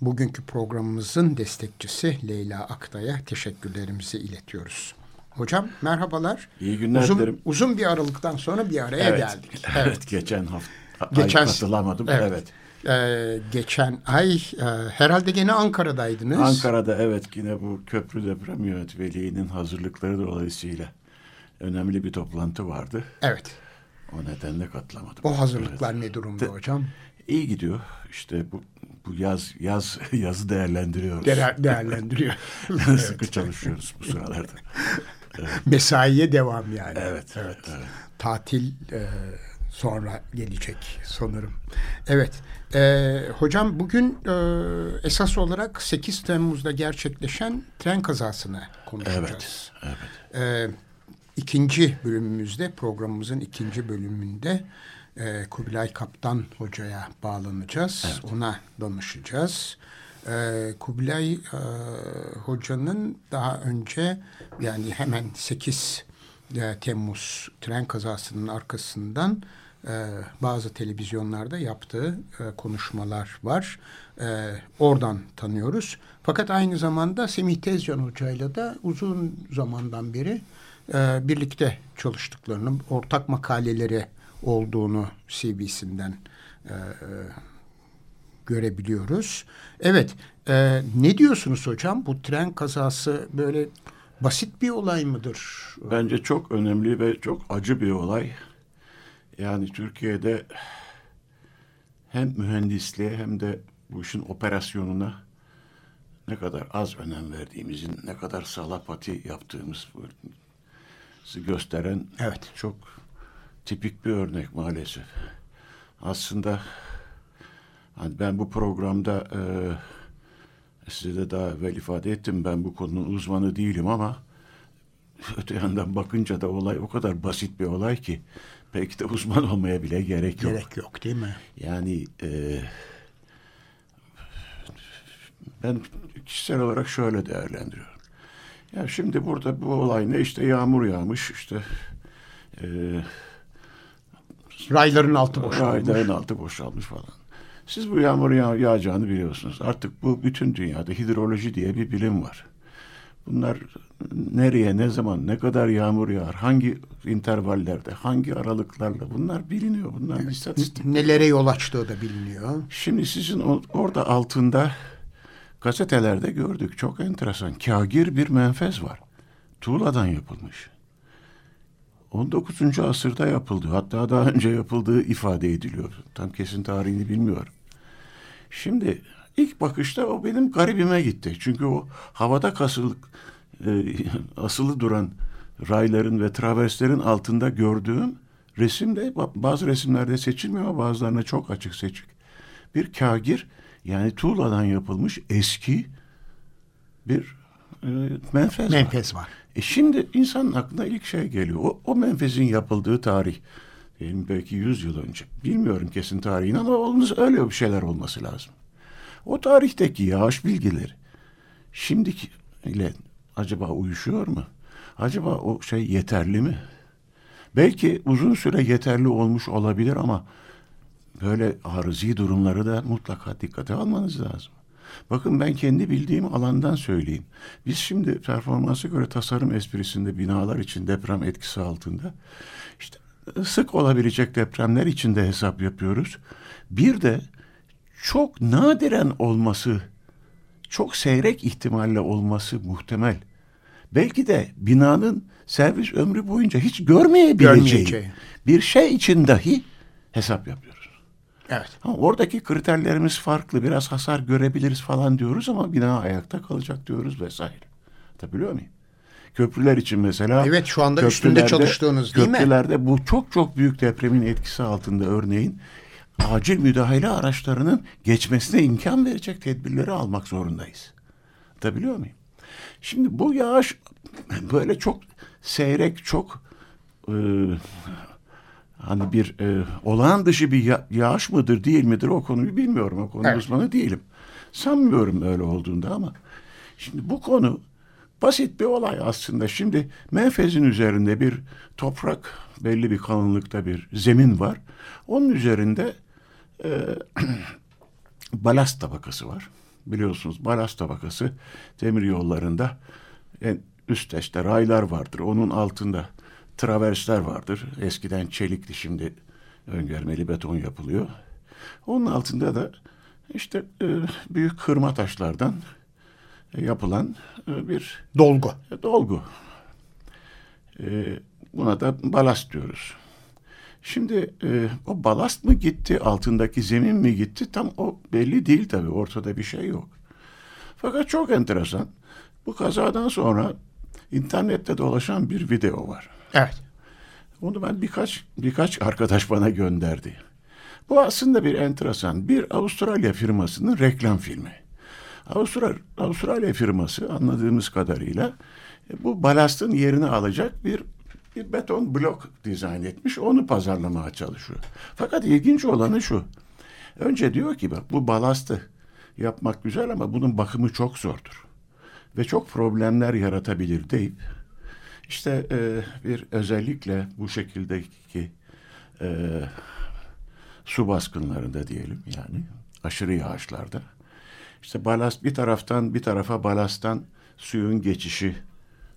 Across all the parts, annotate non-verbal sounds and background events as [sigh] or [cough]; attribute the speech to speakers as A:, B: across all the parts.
A: Bugünkü programımızın destekçisi Leyla Aktay'a teşekkürlerimizi iletiyoruz. Hocam merhabalar.
B: İyi günler
A: uzun,
B: dilerim.
A: Uzun bir aralıktan sonra bir araya
B: evet,
A: geldik. [laughs]
B: Evet, evet geçen hafta
A: geçen,
B: ay katılamadım. Evet. evet.
A: Ee, geçen ay e, herhalde gene Ankara'daydınız.
B: Ankara'da evet yine bu köprü deprem yönetmeliğinin hazırlıkları dolayısıyla önemli bir toplantı vardı.
A: Evet.
B: O nedenle katılamadım.
A: O hazırlıklar evet. ne durumda hocam?
B: İyi gidiyor. İşte bu bu yaz yaz [laughs] yazı değerlendiriyoruz.
A: Değer, değerlendiriyor. [laughs]
B: Sıkı çalışıyoruz bu sıralarda.
A: Evet. Mesaiye devam yani.
B: Evet. Evet. evet.
A: Tatil e, sonra gelecek sanırım. Evet. E, hocam bugün e, esas olarak 8 Temmuz'da gerçekleşen tren kazasını konuşacağız.
B: Evet. evet.
A: E, ikinci bölümümüzde programımızın ikinci bölümünde e, Kubilay Kaptan Hoca'ya bağlanacağız. Evet. Ona danışacağız. E, Kubilay e, Hoca'nın daha önce yani hemen 8 e, Temmuz tren kazasının arkasından e, bazı televizyonlarda yaptığı e, konuşmalar var. E, oradan tanıyoruz. Fakat aynı zamanda Semih Tezcan Hoca'yla da uzun zamandan beri e, birlikte çalıştıklarını, ortak makaleleri olduğunu CB'sinden e, e, görebiliyoruz. Evet, e, ne diyorsunuz hocam? Bu tren kazası böyle basit bir olay mıdır?
B: Bence çok önemli ve çok acı bir olay. Yani Türkiye'de hem mühendisliğe hem de bu işin operasyonuna ne kadar az önem verdiğimizin, ne kadar salapati yaptığımız gösteren evet. çok tipik bir örnek maalesef. Aslında hani ben bu programda e, size de daha evvel ifade ettim ben bu konunun uzmanı değilim ama öte yandan bakınca da olay o kadar basit bir olay ki belki de uzman olmaya bile gerek yok.
A: Gerek yok değil mi?
B: Yani e, ben kişisel olarak şöyle değerlendiriyorum. Ya şimdi burada bu olay ne işte yağmur yağmış işte e,
A: Rayların altı boşalmış.
B: Rayların altı boşalmış falan. Siz bu yağmur yağ yağacağını biliyorsunuz. Artık bu bütün dünyada hidroloji diye bir bilim var. Bunlar nereye, ne zaman, ne kadar yağmur yağar, hangi intervallerde, hangi aralıklarla bunlar biliniyor. Bunlar evet. istatistik.
A: Nelere yol açtığı da biliniyor.
B: Şimdi sizin orada altında gazetelerde gördük. Çok enteresan. Kagir bir menfez var. Tuğladan yapılmış. 19. asırda yapıldı. Hatta daha önce yapıldığı ifade ediliyor. Tam kesin tarihini bilmiyorum. Şimdi ilk bakışta o benim garibime gitti. Çünkü o havada kasılık e, asılı duran rayların ve traverslerin altında gördüğüm resimde bazı resimlerde seçilmiyor ama bazılarına çok açık seçik. Bir kagir yani tuğladan yapılmış eski bir e, menfez,
A: menfez var. var.
B: E şimdi insanın aklına ilk şey geliyor. O, o menfezin yapıldığı tarih. Diyelim belki yüz yıl önce. Bilmiyorum kesin tarihini ama olmuş öyle bir şeyler olması lazım. O tarihteki yağış bilgileri şimdiki ile acaba uyuşuyor mu? Acaba o şey yeterli mi? Belki uzun süre yeterli olmuş olabilir ama böyle arızi durumları da mutlaka dikkate almanız lazım. Bakın ben kendi bildiğim alandan söyleyeyim. Biz şimdi performansa göre tasarım esprisinde binalar için deprem etkisi altında işte sık olabilecek depremler için de hesap yapıyoruz. Bir de çok nadiren olması, çok seyrek ihtimalle olması muhtemel belki de binanın servis ömrü boyunca hiç görmeyebileceği
A: Görmeyeceği.
B: bir şey için dahi hesap yapıyoruz.
A: Evet.
B: Ama oradaki kriterlerimiz farklı. Biraz hasar görebiliriz falan diyoruz ama bina ayakta kalacak diyoruz vesaire. Tabii muyum? Köprüler için mesela.
A: Evet, şu anda üstünde
B: köprülerde-
A: çalıştığınız değil mi?
B: Köprülerde bu çok çok büyük depremin etkisi altında örneğin acil müdahale araçlarının geçmesine imkan verecek tedbirleri almak zorundayız. Tabii muyum? Şimdi bu yağış böyle çok seyrek, çok e, hani bir e, olağan dışı bir ya- yağış mıdır değil midir o konuyu bilmiyorum. O konu
A: Evet.
B: uzmanı değilim. Sanmıyorum öyle olduğunda ama şimdi bu konu basit bir olay aslında. Şimdi menfezin üzerinde bir toprak belli bir kalınlıkta bir zemin var. Onun üzerinde e, [clears throat] balast tabakası var. Biliyorsunuz balast tabakası demir yollarında en üst işte raylar vardır. Onun altında traversler vardır. Eskiden çelikti şimdi öngermeli beton yapılıyor. Onun altında da işte e, büyük kırma taşlardan yapılan e, bir
A: Dolgu.
B: dolgu. E, buna da balast diyoruz. Şimdi e, o balast mı gitti, altındaki zemin mi gitti tam o belli değil tabii. Ortada bir şey yok. Fakat çok enteresan. Bu kazadan sonra internette dolaşan bir video var.
A: Evet.
B: Onu ben birkaç birkaç arkadaş bana gönderdi. Bu aslında bir enteresan bir Avustralya firmasının reklam filmi. Avustralya, Avustralya firması anladığımız kadarıyla e, bu balastın yerini alacak bir bir beton blok dizayn etmiş. Onu pazarlamaya çalışıyor. Fakat ilginç olanı şu. Önce diyor ki bak bu balastı yapmak güzel ama bunun bakımı çok zordur. Ve çok problemler yaratabilir deyip işte e, bir özellikle bu şekildeki e, su baskınlarında diyelim yani aşırı yağışlarda işte balast bir taraftan bir tarafa balasttan suyun geçişi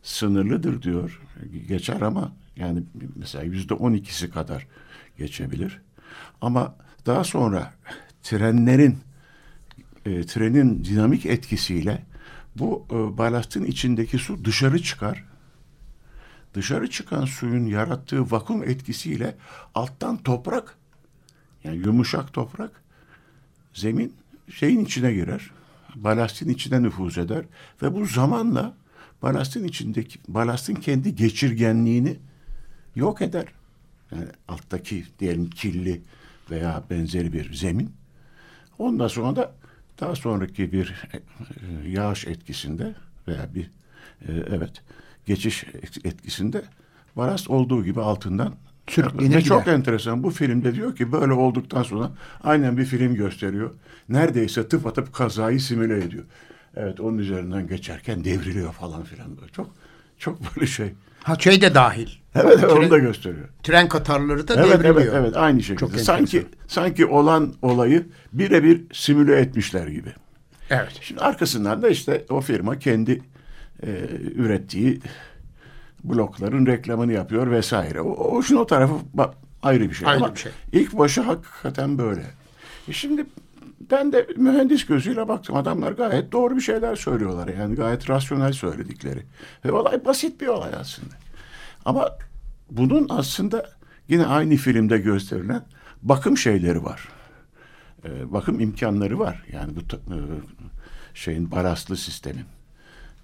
B: sınırlıdır diyor. Geçer ama yani mesela yüzde on ikisi kadar geçebilir. Ama daha sonra trenlerin e, trenin dinamik etkisiyle bu e, balastın içindeki su dışarı çıkar. Dışarı çıkan suyun yarattığı vakum etkisiyle alttan toprak yani yumuşak toprak zemin şeyin içine girer. Balastin içine nüfuz eder ve bu zamanla balastin içindeki balastın kendi geçirgenliğini yok eder. Yani alttaki diyelim kirli veya benzeri bir zemin. Ondan sonra da daha sonraki bir e, e, yağış etkisinde veya bir e, evet geçiş etkisinde balast olduğu gibi altından
A: Sürüklenir
B: ve çok enteresan bu filmde diyor ki böyle olduktan sonra aynen bir film gösteriyor. Neredeyse tıp atıp kazayı simüle ediyor. Evet onun üzerinden geçerken devriliyor falan filan böyle. Çok çok böyle şey.
A: Ha şey de dahil.
B: Evet, evet onu
A: Tren-
B: da gösteriyor.
A: Tren katarları da
B: Evet
A: devriliyor.
B: evet evet aynı şekilde.
A: Çok
B: sanki sanki olan olayı birebir simüle etmişler gibi.
A: Evet.
B: Şimdi arkasından da işte o firma kendi e, ürettiği blokların reklamını yapıyor vesaire. O, o işin o tarafı ayrı bir şey.
A: Ayrı
B: Ama
A: bir şey.
B: ilk başı hakikaten böyle. E şimdi ben de mühendis gözüyle baktım. Adamlar gayet doğru bir şeyler söylüyorlar. Yani gayet rasyonel söyledikleri. Ve olay basit bir olay aslında. Ama bunun aslında yine aynı filmde gösterilen bakım şeyleri var. E, bakım imkanları var. Yani bu e, şeyin balastlı sistemin.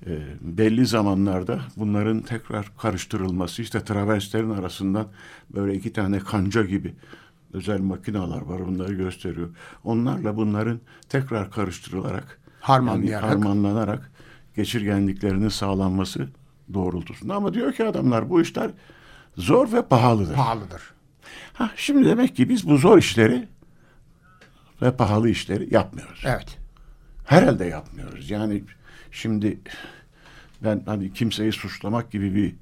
B: E, belli zamanlarda bunların tekrar karıştırılması işte traverslerin arasından böyle iki tane kanca gibi özel makineler var bunları gösteriyor. Onlarla bunların tekrar karıştırılarak
A: Harmanlayarak.
B: yani harmanlanarak geçirgenliklerinin sağlanması doğrultusunda. Ama diyor ki adamlar bu işler zor ve pahalıdır.
A: Pahalıdır.
B: Ha, şimdi demek ki biz bu zor işleri ve pahalı işleri yapmıyoruz.
A: Evet.
B: Herhalde yapmıyoruz. Yani şimdi ben hani kimseyi suçlamak gibi bir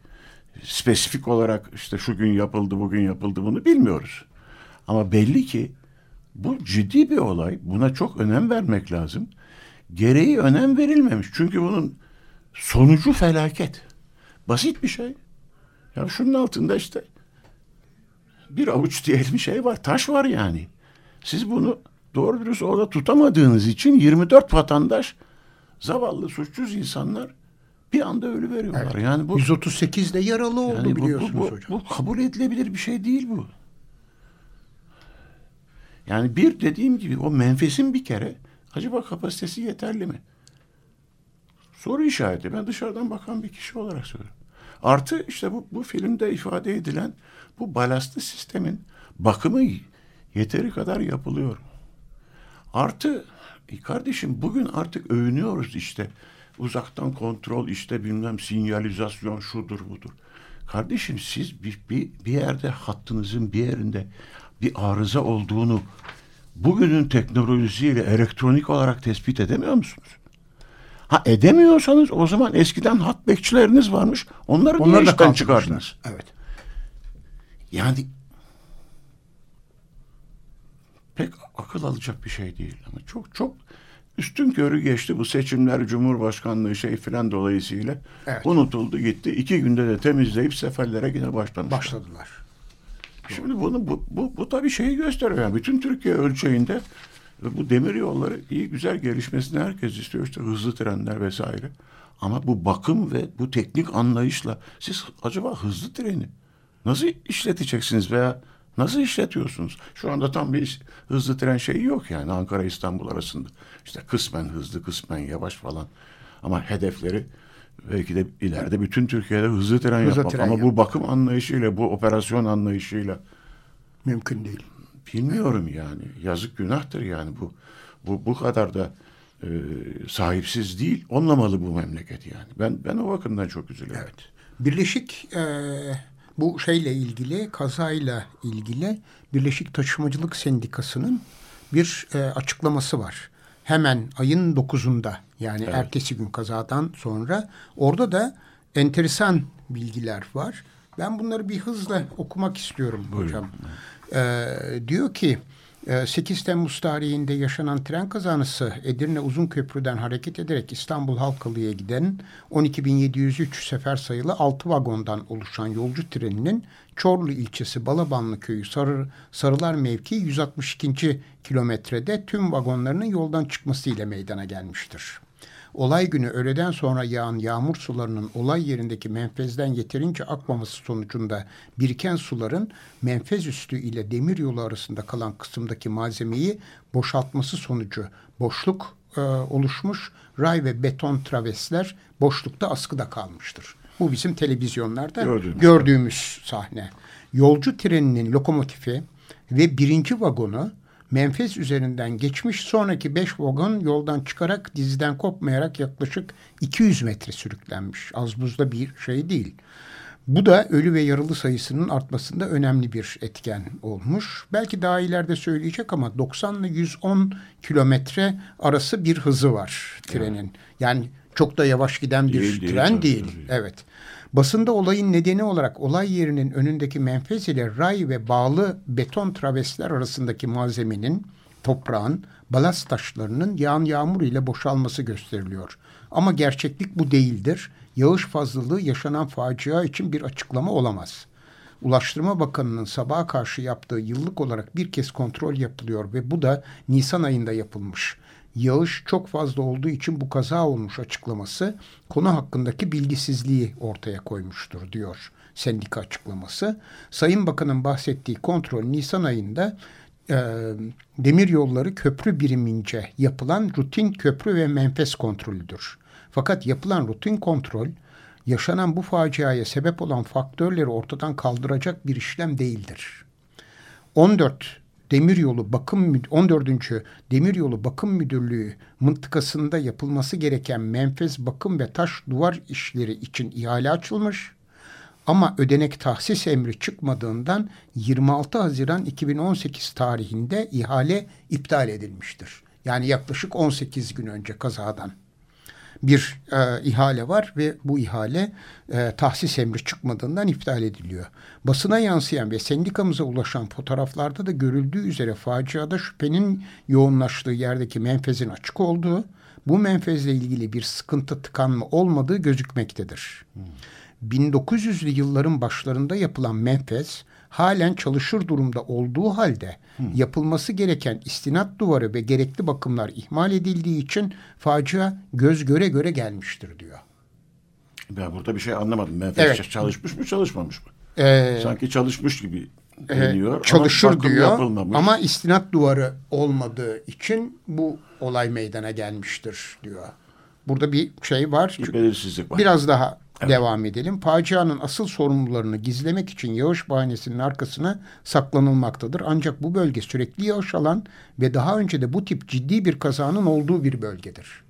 B: spesifik olarak işte şu gün yapıldı bugün yapıldı bunu bilmiyoruz. Ama belli ki bu ciddi bir olay. Buna çok önem vermek lazım. Gereği önem verilmemiş. Çünkü bunun sonucu felaket. Basit bir şey. Ya şunun altında işte bir avuç diyelim şey var. Taş var yani. Siz bunu doğru dürüst orada tutamadığınız için 24 vatandaş zavallı suçsuz insanlar bir anda ölü veriyorlar.
A: Evet.
B: Yani bu
A: 138 de yaralı oldu
B: yani bu- bu-
A: biliyorsunuz
B: bu,
A: hocam.
B: Bu kabul edilebilir bir şey değil bu. Yani bir dediğim gibi o menfesin bir kere acaba kapasitesi yeterli mi? Soru işareti. Ben dışarıdan bakan bir kişi olarak söylüyorum. Artı işte bu, bu filmde ifade edilen bu balastlı sistemin bakımı yeteri kadar yapılıyor. Artı e kardeşim bugün artık övünüyoruz işte. Uzaktan kontrol işte bilmem sinyalizasyon şudur budur. Kardeşim siz bir, bir, bir yerde hattınızın bir yerinde bir arıza olduğunu bugünün teknolojisiyle elektronik olarak tespit edemiyor musunuz? Ha edemiyorsanız o zaman eskiden hat bekçileriniz varmış. Onları
A: Onları da
B: işten çıkardınız?
A: Evet.
B: Yani pek akıl alacak bir şey değil ama çok çok üstün körü geçti bu seçimler Cumhurbaşkanlığı şey filan dolayısıyla
A: Evet.
B: unutuldu gitti. İki günde de temizleyip seferlere yine başlamışlar.
A: Başladılar.
B: Şimdi bunu bu, bu, bu tabii şeyi gösteriyor. Yani bütün Türkiye ölçeğinde bu demir yolları iyi güzel gelişmesini herkes istiyor. işte hızlı trenler vesaire. Ama bu bakım ve bu teknik anlayışla siz acaba hızlı treni nasıl işleteceksiniz veya nasıl işletiyorsunuz? Şu anda tam bir hızlı tren şeyi yok yani Ankara İstanbul arasında. İşte kısmen hızlı kısmen yavaş falan. Ama hedefleri belki de ileride bütün Türkiye'de hızlı tren
A: Hızlı
B: yapmak.
A: tren
B: Ama
A: yapmak.
B: bu bakım anlayışıyla, bu operasyon anlayışıyla
A: Mümkün değil.
B: Bilmiyorum yani. Yazık günahtır yani bu. Bu bu kadar da e, sahipsiz değil. Olmamalı bu memleket yani. Ben ben o bakımdan çok üzülüyorum.
A: Evet. Birleşik e, bu şeyle ilgili kazayla ilgili Birleşik Taşımacılık Sendikası'nın bir e, açıklaması var. Hemen ayın 9'unda yani ertesi gün kazadan sonra orada da enteresan bilgiler var. Ben bunları bir hızla okumak istiyorum hocam. E, diyor ki 8 Temmuz tarihinde yaşanan tren kazası Edirne Uzunköprü'den hareket ederek İstanbul Halkalı'ya giden 12.703 sefer sayılı 6 vagondan oluşan yolcu treninin Çorlu ilçesi Balabanlı köyü Sarı, Sarılar mevki 162. kilometrede tüm vagonlarının yoldan çıkmasıyla meydana gelmiştir. Olay günü öğleden sonra yağan yağmur sularının olay yerindeki menfezden yeterince akmaması sonucunda biriken suların menfez üstü ile demir yolu arasında kalan kısımdaki malzemeyi boşaltması sonucu boşluk e, oluşmuş. Ray ve beton travesler boşlukta askıda kalmıştır. Bu bizim televizyonlarda
B: Gördüğümüz.
A: gördüğümüz sahne. Yolcu treninin lokomotifi ve birinci vagonu Menfez üzerinden geçmiş sonraki beş vagon yoldan çıkarak diziden kopmayarak yaklaşık 200 metre sürüklenmiş. Az buzda bir şey değil. Bu da ölü ve yaralı sayısının artmasında önemli bir etken olmuş. Belki daha ileride söyleyecek ama 90 ile 110 kilometre arası bir hızı var trenin. Yani çok da yavaş giden bir
B: Değil, değil,
A: tren değil.
B: tabii.
A: Evet. Basında olayın nedeni olarak olay yerinin önündeki menfez ile ray ve bağlı beton travesler arasındaki malzemenin, toprağın, balast taşlarının yağan yağmur ile boşalması gösteriliyor. Ama gerçeklik bu değildir. Yağış fazlalığı yaşanan facia için bir açıklama olamaz. Ulaştırma Bakanı'nın sabaha karşı yaptığı yıllık olarak bir kez kontrol yapılıyor ve bu da Nisan ayında yapılmış. Yağış çok fazla olduğu için bu kaza olmuş açıklaması konu hakkındaki bilgisizliği ortaya koymuştur diyor sendika açıklaması. Sayın Bakan'ın bahsettiği kontrol Nisan ayında e, demir yolları köprü birimince yapılan rutin köprü ve menfez kontrolüdür. Fakat yapılan rutin kontrol yaşanan bu faciaya sebep olan faktörleri ortadan kaldıracak bir işlem değildir. 14 Demiryolu Bakım Müd- 14. Demiryolu Bakım Müdürlüğü mıntıkasında yapılması gereken menfez bakım ve taş duvar işleri için ihale açılmış. Ama ödenek tahsis emri çıkmadığından 26 Haziran 2018 tarihinde ihale iptal edilmiştir. Yani yaklaşık 18 gün önce kazadan bir e, ihale var ve bu ihale e, tahsis emri çıkmadığından iptal ediliyor. Basına yansıyan ve sendikamıza ulaşan fotoğraflarda da görüldüğü üzere faciada şüphenin yoğunlaştığı yerdeki menfezin açık olduğu, bu menfezle ilgili bir sıkıntı tıkanma olmadığı gözükmektedir. 1900'lü yılların başlarında yapılan menfez halen çalışır durumda olduğu halde yapılması gereken istinat duvarı ve gerekli bakımlar ihmal edildiği için facia göz göre göre gelmiştir diyor.
B: Ben burada bir şey anlamadım. Menfez
A: Evet.
B: çalışmış mı çalışmamış mı?
A: Ee,
B: Sanki çalışmış gibi
A: e,
B: deniyor.
A: çalışır
B: ama
A: diyor
B: yapılmamış.
A: ama istinat duvarı olmadığı için bu olay meydana gelmiştir diyor. Burada bir şey var.
B: bir belirsizlik var.
A: Biraz daha devam edelim. Facianın asıl sorumlularını gizlemek için yağış bahanesinin arkasına saklanılmaktadır. Ancak bu bölge sürekli yağış alan ve daha önce de bu tip ciddi bir kazanın olduğu bir bölgedir.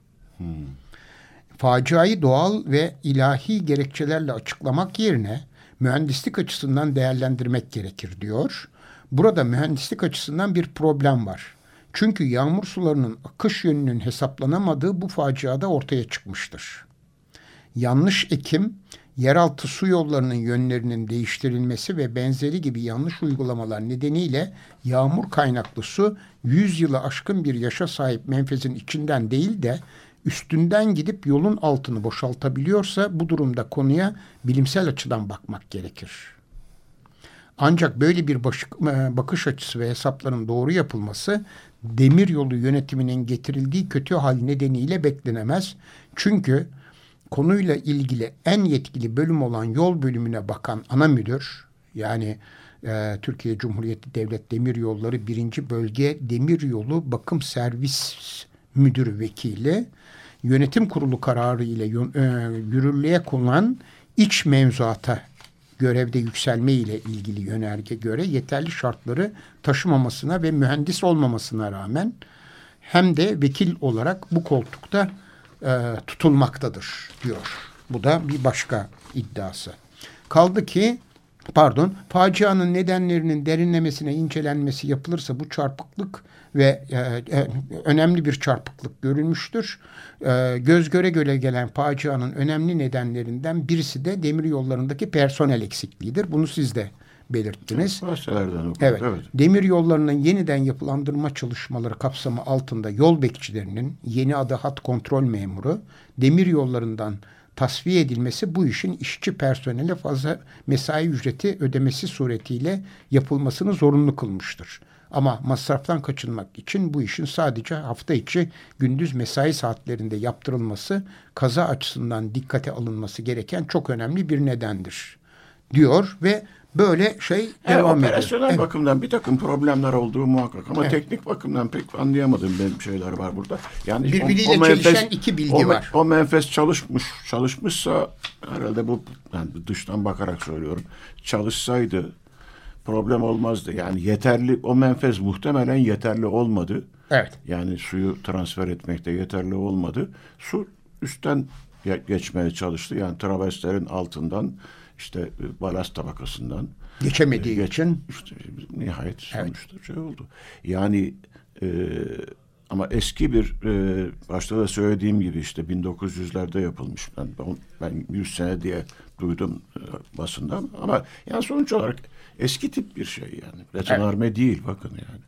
A: Faciayı doğal ve ilahi gerekçelerle açıklamak yerine mühendislik açısından değerlendirmek gerekir diyor. Burada mühendislik açısından bir problem var. Çünkü yağmur sularının akış yönünün hesaplanamadığı bu faciada ortaya çıkmıştır. Yanlış ekim, yeraltı su yollarının yönlerinin değiştirilmesi ve benzeri gibi yanlış uygulamalar nedeniyle yağmur kaynaklı su 100 yılı aşkın bir yaşa sahip menfezin içinden değil de üstünden gidip yolun altını boşaltabiliyorsa bu durumda konuya bilimsel açıdan bakmak gerekir. Ancak böyle bir baş- e, bakış açısı ve hesapların doğru yapılması demir yolu yönetiminin getirildiği kötü hal nedeniyle beklenemez. Çünkü konuyla ilgili en yetkili bölüm olan yol bölümüne bakan ana müdür yani e, Türkiye Cumhuriyeti Devlet Demir Yolları 1. Bölge Demir Yolu Bakım Servis Müdür Vekili yönetim kurulu kararı ile e, yürürlüğe konulan iç mevzuata görevde yükselme ile ilgili yönerge göre yeterli şartları taşımamasına ve mühendis olmamasına rağmen hem de vekil olarak bu koltukta e, tutulmaktadır diyor. Bu da bir başka iddiası. Kaldı ki pardon facianın nedenlerinin derinlemesine incelenmesi yapılırsa bu çarpıklık ve e, e, önemli bir çarpıklık görülmüştür. E, göz göre göre gelen facianın önemli nedenlerinden birisi de demir yollarındaki personel eksikliğidir. Bunu siz de belirttiniz.
B: Okuduk.
A: Evet.
B: evet.
A: Demir yollarının yeniden yapılandırma çalışmaları kapsamı altında yol bekçilerinin yeni adı hat kontrol memuru demir yollarından tasfiye edilmesi bu işin işçi personele fazla mesai ücreti ödemesi suretiyle yapılmasını zorunlu kılmıştır. Ama masraftan kaçınmak için bu işin sadece hafta içi gündüz mesai saatlerinde yaptırılması kaza açısından dikkate alınması gereken çok önemli bir nedendir diyor ve böyle şey
B: Yani
A: devam ediyor.
B: operasyonel
A: Evet.
B: bakımdan bir takım problemler olduğu muhakkak ama
A: Evet.
B: teknik bakımdan pek anlayamadığım benim şeyler var burada. Yani o-
A: Birbiriyle
B: o menfez-
A: çelişen iki bilgi
B: o,
A: var.
B: O menfez çalışmış, çalışmışsa herhalde bu yani dıştan bakarak söylüyorum. Çalışsaydı problem olmazdı. Yani yeterli o menfez muhtemelen yeterli olmadı.
A: Evet.
B: Yani suyu transfer etmekte yeterli olmadı. Su üstten ge- geçmeye çalıştı. Yani traveslerin altından işte e, balast tabakasından
A: Geçemediği
B: Geç-
A: için
B: işte nihayet sonuçta şey oldu. Yani e, ama eski bir e, başta da söylediğim gibi işte 1900'lerde yapılmış. Ben, ben, ben 100 sene diye duydum e, basından ama yani sonuç olarak eski tip bir şey yani. Betonarme değil bakın yani.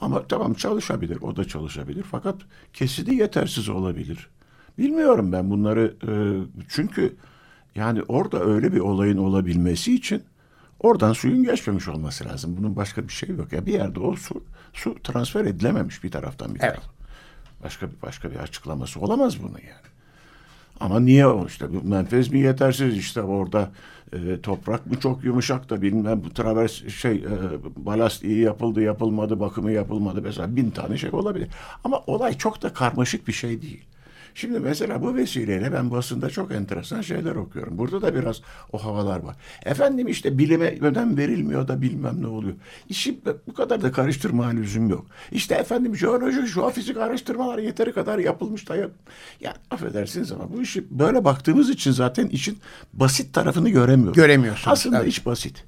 B: Ama tamam çalışabilir, o da çalışabilir. Fakat kesidi yetersiz olabilir. Bilmiyorum ben bunları e, çünkü yani orada öyle bir olayın olabilmesi için oradan suyun geçmemiş olması lazım. Bunun başka bir şey yok. Ya bir yerde o su, su transfer edilememiş bir taraftan bir
A: Evet.
B: tarafa. Başka bir başka bir açıklaması olamaz bunun yani. Ama niye o işte menfez mi yetersiz işte orada e, toprak mı çok yumuşak da bilmem bu travers şey e, balast iyi yapıldı yapılmadı bakımı yapılmadı mesela bin tane şey olabilir. Ama olay çok da karmaşık bir şey değil. Şimdi mesela bu vesileyle ben basında çok enteresan şeyler okuyorum. Burada da biraz o havalar var. Efendim işte bilime önem verilmiyor da bilmem ne oluyor. İşi bu kadar da karıştırma lüzum yok. İşte efendim jeoloji, jeofizik araştırmalar yeteri kadar yapılmış da yap. Ya affedersiniz ama bu işi böyle baktığımız için zaten işin basit tarafını göremiyoruz.
A: Göremiyorsunuz,
B: Aslında
A: evet.
B: iş basit.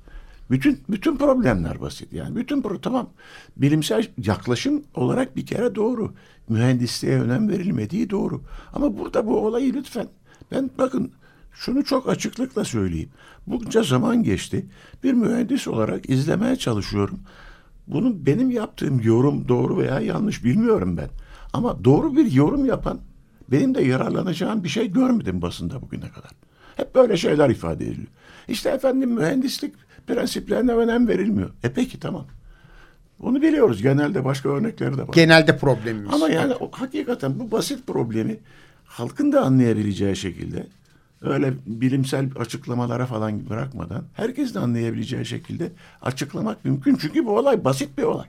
B: Bütün bütün problemler basit. Yani bütün pro tamam bilimsel yaklaşım olarak bir kere doğru. Mühendisliğe önem verilmediği doğru. Ama burada bu olayı lütfen ben bakın şunu çok açıklıkla söyleyeyim. Bunca zaman geçti. Bir mühendis olarak izlemeye çalışıyorum. Bunun benim yaptığım yorum doğru veya yanlış bilmiyorum ben. Ama doğru bir yorum yapan benim de yararlanacağım bir şey görmedim basında bugüne kadar. Hep böyle şeyler ifade ediliyor. İşte efendim mühendislik prensiplerine önem verilmiyor. E peki tamam. Onu biliyoruz. Genelde başka örnekleri de var.
A: genelde problemimiz.
B: Ama yani o, hakikaten bu basit problemi halkın da anlayabileceği şekilde öyle bilimsel açıklamalara falan bırakmadan herkesin anlayabileceği şekilde açıklamak mümkün. Çünkü bu olay basit bir olay.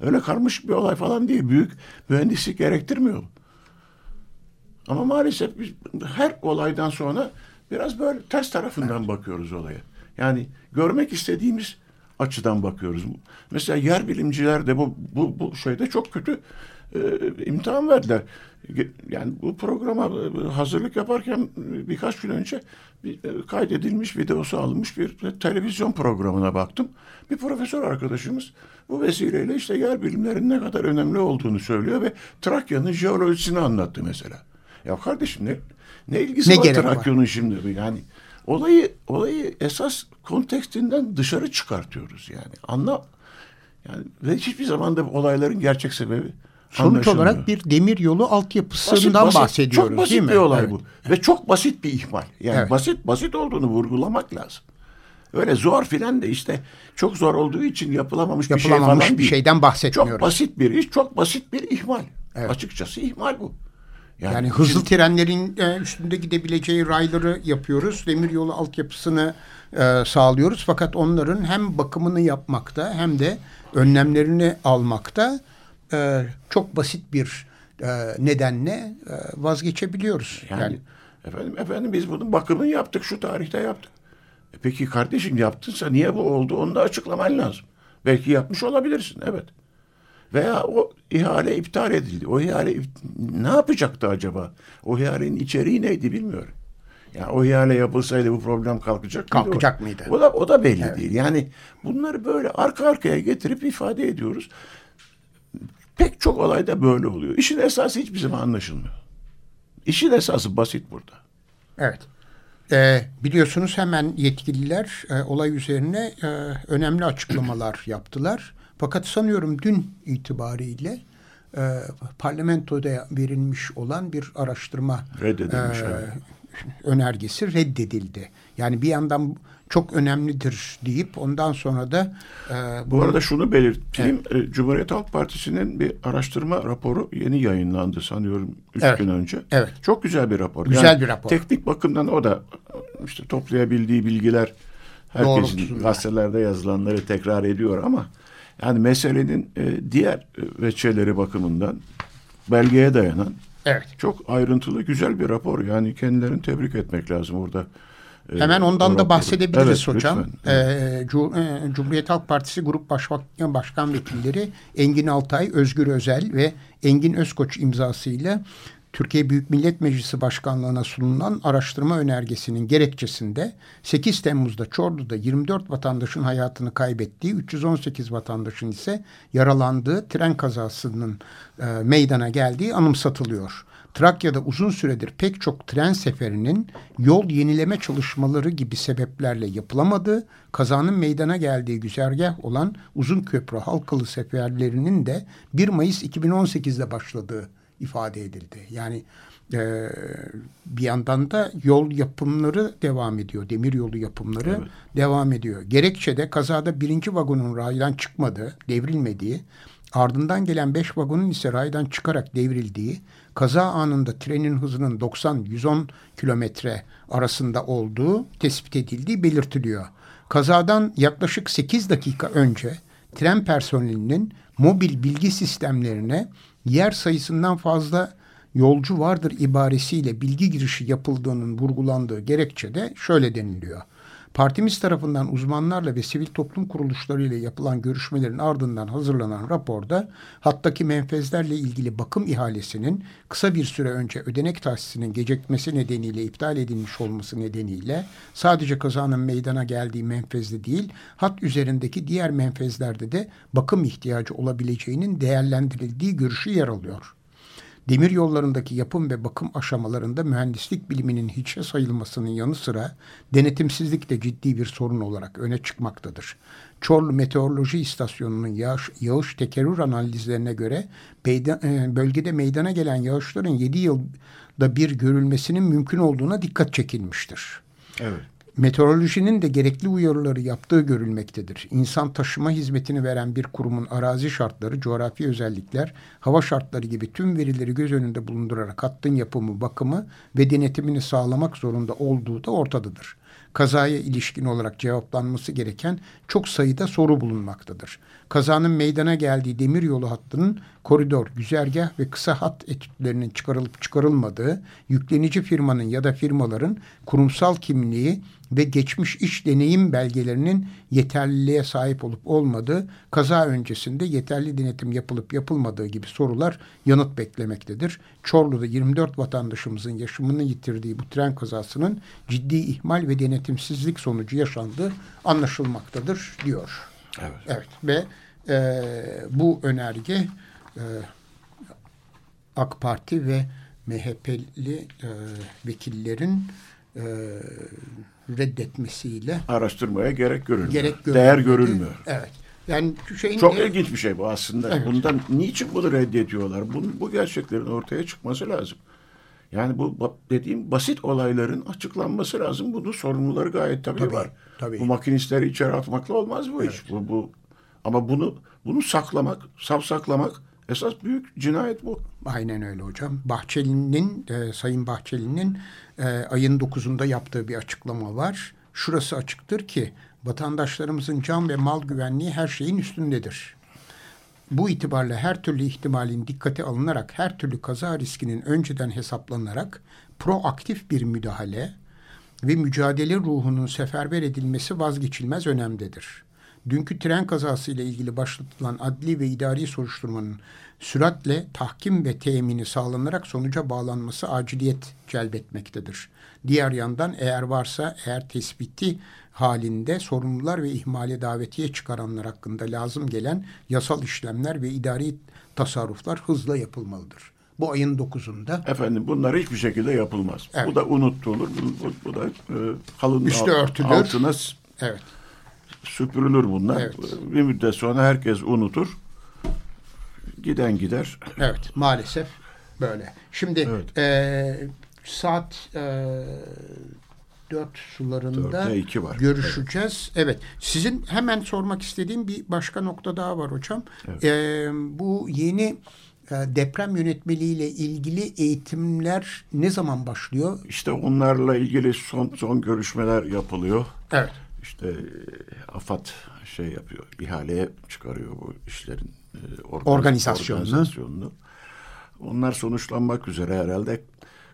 B: Öyle karmaşık bir olay falan değil. Büyük mühendislik gerektirmiyor. Ama maalesef biz her olaydan sonra biraz böyle ters tarafından bakıyoruz olaya. Yani görmek istediğimiz açıdan bakıyoruz. Mesela yer bilimciler de bu, bu, bu şeyde çok kötü e, imtihan verdiler. Yani bu programa hazırlık yaparken birkaç gün önce bir, kaydedilmiş videosu alınmış bir televizyon programına baktım. Bir profesör arkadaşımız bu vesileyle işte yer bilimlerinin ne kadar önemli olduğunu söylüyor ve Trakya'nın jeolojisini anlattı mesela. Ya kardeşim ne, ne ilgisi
A: ne
B: var Trakya'nın şimdi? Yani olayı olayı esas kontekstinden dışarı çıkartıyoruz yani. Anla yani ve hiçbir zaman da olayların gerçek sebebi
A: Sonuç olarak bir demir yolu altyapısından basit, basit, bahsediyoruz
B: çok basit
A: değil mi?
B: bir olay
A: evet.
B: bu. Ve çok basit bir ihmal. Yani evet. basit basit olduğunu vurgulamak lazım. Öyle zor filan da işte çok zor olduğu için yapılamamış,
A: yapılamamış
B: bir şey falan
A: bir
B: değil.
A: şeyden bahsetmiyoruz.
B: Çok basit bir iş, çok basit bir ihmal. Evet. Açıkçası ihmal bu.
A: Yani, yani hızlı için... trenlerin e, üstünde gidebileceği rayları yapıyoruz. Demiryolu altyapısını e, sağlıyoruz. Fakat onların hem bakımını yapmakta hem de önlemlerini almakta e, çok basit bir e, nedenle e, vazgeçebiliyoruz.
B: Yani, yani efendim efendim biz bunun bakımını yaptık şu tarihte yaptık. E peki kardeşim yaptınsa niye bu oldu onu da açıklaman lazım. Belki yapmış olabilirsin evet. Veya o ihale iptal edildi. O ihale ne yapacaktı acaba? O ihalenin içeriği neydi bilmiyorum. Yani o ihale yapılsaydı bu problem kalkacak
A: mıydı? Kalkacak mıydı?
B: O da, o da belli evet. değil. Yani bunları böyle arka arkaya getirip ifade ediyoruz. Pek çok olayda böyle oluyor. İşin esası hiçbir zaman anlaşılmıyor. İşin esası basit burada.
A: Evet. Ee, biliyorsunuz hemen yetkililer e, olay üzerine e, önemli açıklamalar [clears throat] yaptılar. Fakat sanıyorum dün itibariyle e, parlamentoda verilmiş olan bir araştırma
B: reddedilmiş, e, evet.
A: Önergesi reddedildi. Yani bir yandan çok önemlidir deyip ondan sonra da
B: e, bu bunu... arada şunu belirteyim. Evet. E, Cumhuriyet Halk Partisi'nin bir araştırma raporu yeni yayınlandı sanıyorum üç evet. gün önce.
A: Evet.
B: Çok güzel bir rapor.
A: Güzel yani bir rapor.
B: Teknik bakımdan o da işte toplayabildiği bilgiler herkesin gazetelerde yazılanları tekrar ediyor ama yani meselenin e, diğer veçeleri bakımından belgeye dayanan
A: evet.
B: çok ayrıntılı güzel bir rapor. Yani kendilerini tebrik etmek lazım orada.
A: E, Hemen ondan da bahsedebiliriz evet, hocam. Lütfen. Ee, Cumhuriyet Halk Partisi Grup Başkan, Başkan Vekilleri Engin Altay, Özgür Özel ve Engin Özkoç imzasıyla Türkiye Büyük Millet Meclisi Başkanlığı'na sunulan araştırma önergesinin gerekçesinde 8 Temmuz'da Çorlu'da 24 vatandaşın hayatını kaybettiği, 318 vatandaşın ise yaralandığı tren kazasının e, meydana geldiği anımsatılıyor. Trakya'da uzun süredir pek çok tren seferinin yol yenileme çalışmaları gibi sebeplerle yapılamadığı, kazanın meydana geldiği güzergah olan Uzun Köprü Halkalı seferlerinin de 1 Mayıs 2018'de başladığı ifade edildi. Yani e, bir yandan da yol yapımları devam ediyor. Demir yolu yapımları evet. devam ediyor. Gerekçe de kazada birinci vagonun raydan çıkmadığı, devrilmediği, ardından gelen beş vagonun ise raydan çıkarak devrildiği, kaza anında trenin hızının 90-110 kilometre arasında olduğu tespit edildiği belirtiliyor. Kazadan yaklaşık 8 dakika önce tren personelinin mobil bilgi sistemlerine yer sayısından fazla yolcu vardır ibaresiyle bilgi girişi yapıldığının vurgulandığı gerekçede şöyle deniliyor. Partimiz tarafından uzmanlarla ve sivil toplum kuruluşlarıyla yapılan görüşmelerin ardından hazırlanan raporda hattaki menfezlerle ilgili bakım ihalesinin kısa bir süre önce ödenek tahsisinin gecikmesi nedeniyle iptal edilmiş olması nedeniyle sadece kazanın meydana geldiği menfezde değil hat üzerindeki diğer menfezlerde de bakım ihtiyacı olabileceğinin değerlendirildiği görüşü yer alıyor. Demir yollarındaki yapım ve bakım aşamalarında mühendislik biliminin hiçe sayılmasının yanı sıra denetimsizlik de ciddi bir sorun olarak öne çıkmaktadır. Çorlu Meteoroloji İstasyonu'nun yağış, yağış tekerrür analizlerine göre e, bölgede meydana gelen yağışların 7 yılda bir görülmesinin mümkün olduğuna dikkat çekilmiştir.
B: Evet.
A: Meteorolojinin de gerekli uyarıları yaptığı görülmektedir. İnsan taşıma hizmetini veren bir kurumun arazi şartları, coğrafi özellikler, hava şartları gibi tüm verileri göz önünde bulundurarak hattın yapımı, bakımı ve denetimini sağlamak zorunda olduğu da ortadadır kazaya ilişkin olarak cevaplanması gereken çok sayıda soru bulunmaktadır. Kazanın meydana geldiği demiryolu hattının koridor, güzergah ve kısa hat etütlerinin çıkarılıp çıkarılmadığı, yüklenici firmanın ya da firmaların kurumsal kimliği ve geçmiş iş deneyim belgelerinin yeterliliğe sahip olup olmadığı, kaza öncesinde yeterli denetim yapılıp yapılmadığı gibi sorular yanıt beklemektedir. Çorlu'da 24 vatandaşımızın yaşamını yitirdiği bu tren kazasının ciddi ihmal ve denetimsizlik sonucu yaşandığı anlaşılmaktadır diyor.
B: Evet.
A: Evet ve e, bu önerge e, AK Parti ve MHP'li e, vekillerin e, reddetmesiyle
B: Araştırmaya gerek görülmüyor.
A: gerek
B: Değer görülmüyor.
A: Evet. Yani şeyin
B: Çok
A: de-
B: ilginç bir şey bu aslında.
A: Evet.
B: Bundan niçin bunu reddediyorlar? Bu, bu gerçeklerin ortaya çıkması lazım. Yani bu dediğim basit olayların açıklanması lazım. Bunun sorumluları gayet tabii,
A: Tabii,
B: var.
A: tabii.
B: Bu makinistleri içeri atmakla olmaz bu iş. Bu, bu ama bunu bunu saklamak, savsaklamak esas büyük cinayet bu.
A: Aynen öyle hocam. Bahçeli'nin, e, Sayın Bahçeli'nin e, ayın 9'unda yaptığı bir açıklama var. Şurası açıktır ki vatandaşlarımızın can ve mal güvenliği her şeyin üstündedir. Bu itibarla her türlü ihtimalin dikkate alınarak her türlü kaza riskinin önceden hesaplanarak proaktif bir müdahale ve mücadele ruhunun seferber edilmesi vazgeçilmez önemdedir. Dünkü tren kazası ile ilgili başlatılan adli ve idari soruşturmanın süratle tahkim ve temini sağlanarak sonuca bağlanması aciliyet celbetmektedir. Diğer yandan eğer varsa eğer tespiti halinde sorumlular ve ihmale davetiye çıkaranlar hakkında lazım gelen yasal işlemler ve idari tasarruflar hızla yapılmalıdır. Bu ayın 9'unda
B: Efendim bunlar hiçbir şekilde yapılmaz.
A: Evet.
B: Bu da unutulur. Bu, bu, bu da e, halının
A: Üstü örtülür.
B: altına
A: evet
B: süpürülür bunlar.
A: Evet.
B: Bir müddet sonra herkes unutur. Giden gider.
A: Evet maalesef böyle. Şimdi
B: Evet.
A: e, saat e, 4 sularında görüşeceğiz. Evet. Sizin hemen sormak istediğim bir başka nokta daha var hocam.
B: Evet.
A: E, bu yeni deprem yönetmeliğiyle ilgili eğitimler ne zaman başlıyor?
B: İşte onlarla ilgili son son görüşmeler yapılıyor.
A: Evet.
B: İşte AFAD şey yapıyor, ihaleye çıkarıyor bu işlerin e, organiz-
A: Organizasyonunu.
B: organizasyonunu. Onlar sonuçlanmak üzere herhalde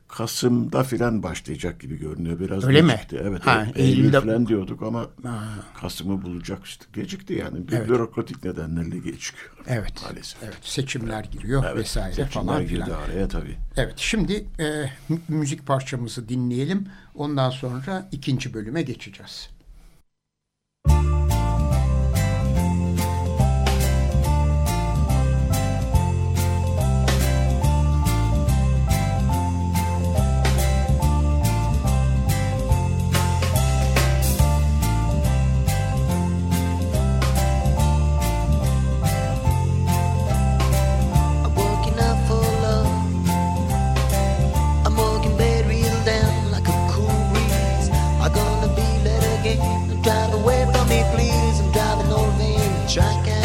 B: Kasım'da filan başlayacak gibi görünüyor. Biraz
A: Öyle mi?
B: gecikti. Evet,
A: Ha,
B: Eylül
A: Eylül'de-
B: filan diyorduk ama
A: Ha.
B: Kasım'ı bulacak işte. Gecikti yani. Bir
A: Evet.
B: bürokratik nedenlerle gecikiyor.
A: Evet.
B: Maalesef.
A: Evet. Seçimler giriyor
B: Evet,
A: vesaire
B: seçimler
A: falan
B: girdi
A: filan.
B: araya tabii.
A: Evet şimdi e, mü- müzik parçamızı dinleyelim. Ondan sonra ikinci bölüme geçeceğiz.
C: I'm Jack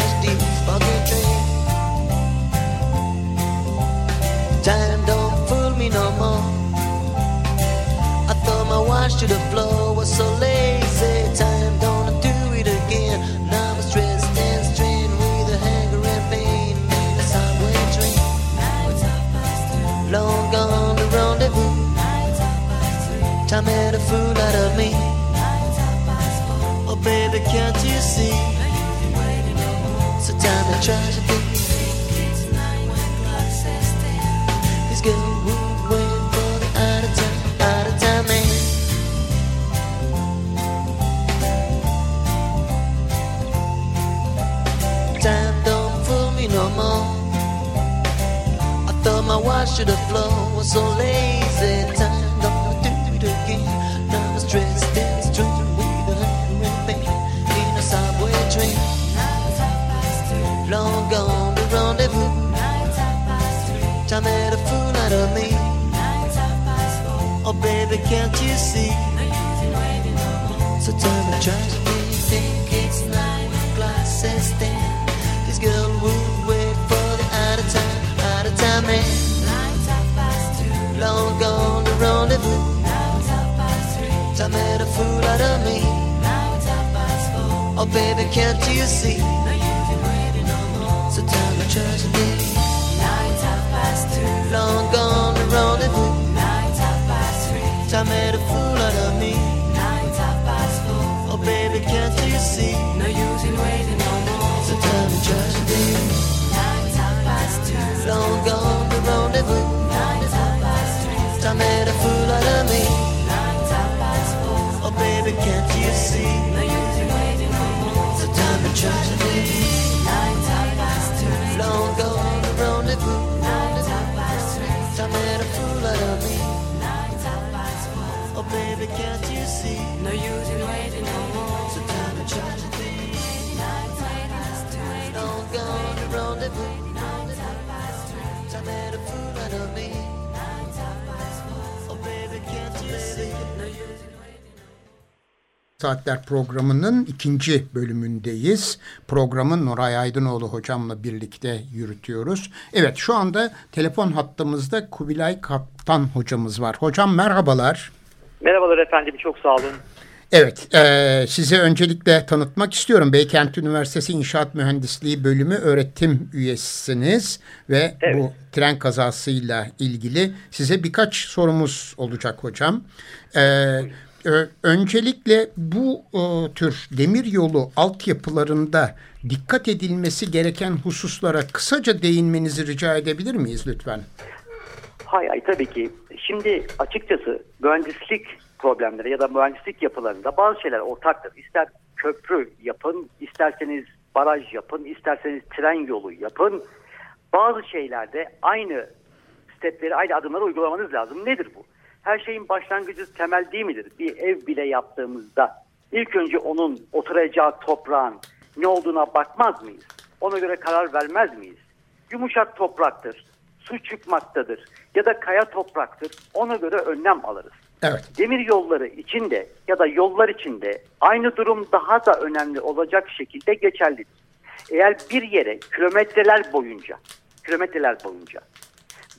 A: Saatler programının ikinci bölümündeyiz. Programı Nuray Aydınoğlu hocamla birlikte yürütüyoruz. Evet şu anda telefon hattımızda Kubilay Kaptan hocamız var. Hocam merhabalar.
D: Merhabalar efendim, çok sağ olun.
A: Evet, eee size öncelikle tanıtmak istiyorum. Beykent Üniversitesi İnşaat Mühendisliği Bölümü öğretim üyesisiniz ve
D: Evet.
A: bu tren kazasıyla ilgili size birkaç sorumuz olacak hocam. Eee, ö- öncelikle bu e, tür demir yolu altyapılarında dikkat edilmesi gereken hususlara kısaca değinmenizi rica edebilir miyiz lütfen?
D: Hay hay tabii ki. Şimdi açıkçası mühendislik problemleri ya da mühendislik yapılarında bazı şeyler ortaktır. İster köprü yapın, isterseniz baraj yapın, isterseniz tren yolu yapın. Bazı şeylerde aynı stepleri, aynı adımları uygulamanız lazım. Nedir bu? Her şeyin başlangıcı temel değil midir? Bir ev bile yaptığımızda ilk önce onun oturacağı toprağın ne olduğuna bakmaz mıyız? Ona göre karar vermez miyiz? Yumuşak topraktır, su çıkmaktadır ya da kaya topraktır. Ona göre önlem alırız.
A: Evet.
D: Demir yolları içinde ya da yollar içinde aynı durum daha da önemli olacak şekilde geçerlidir. Eğer bir yere kilometreler boyunca, kilometreler boyunca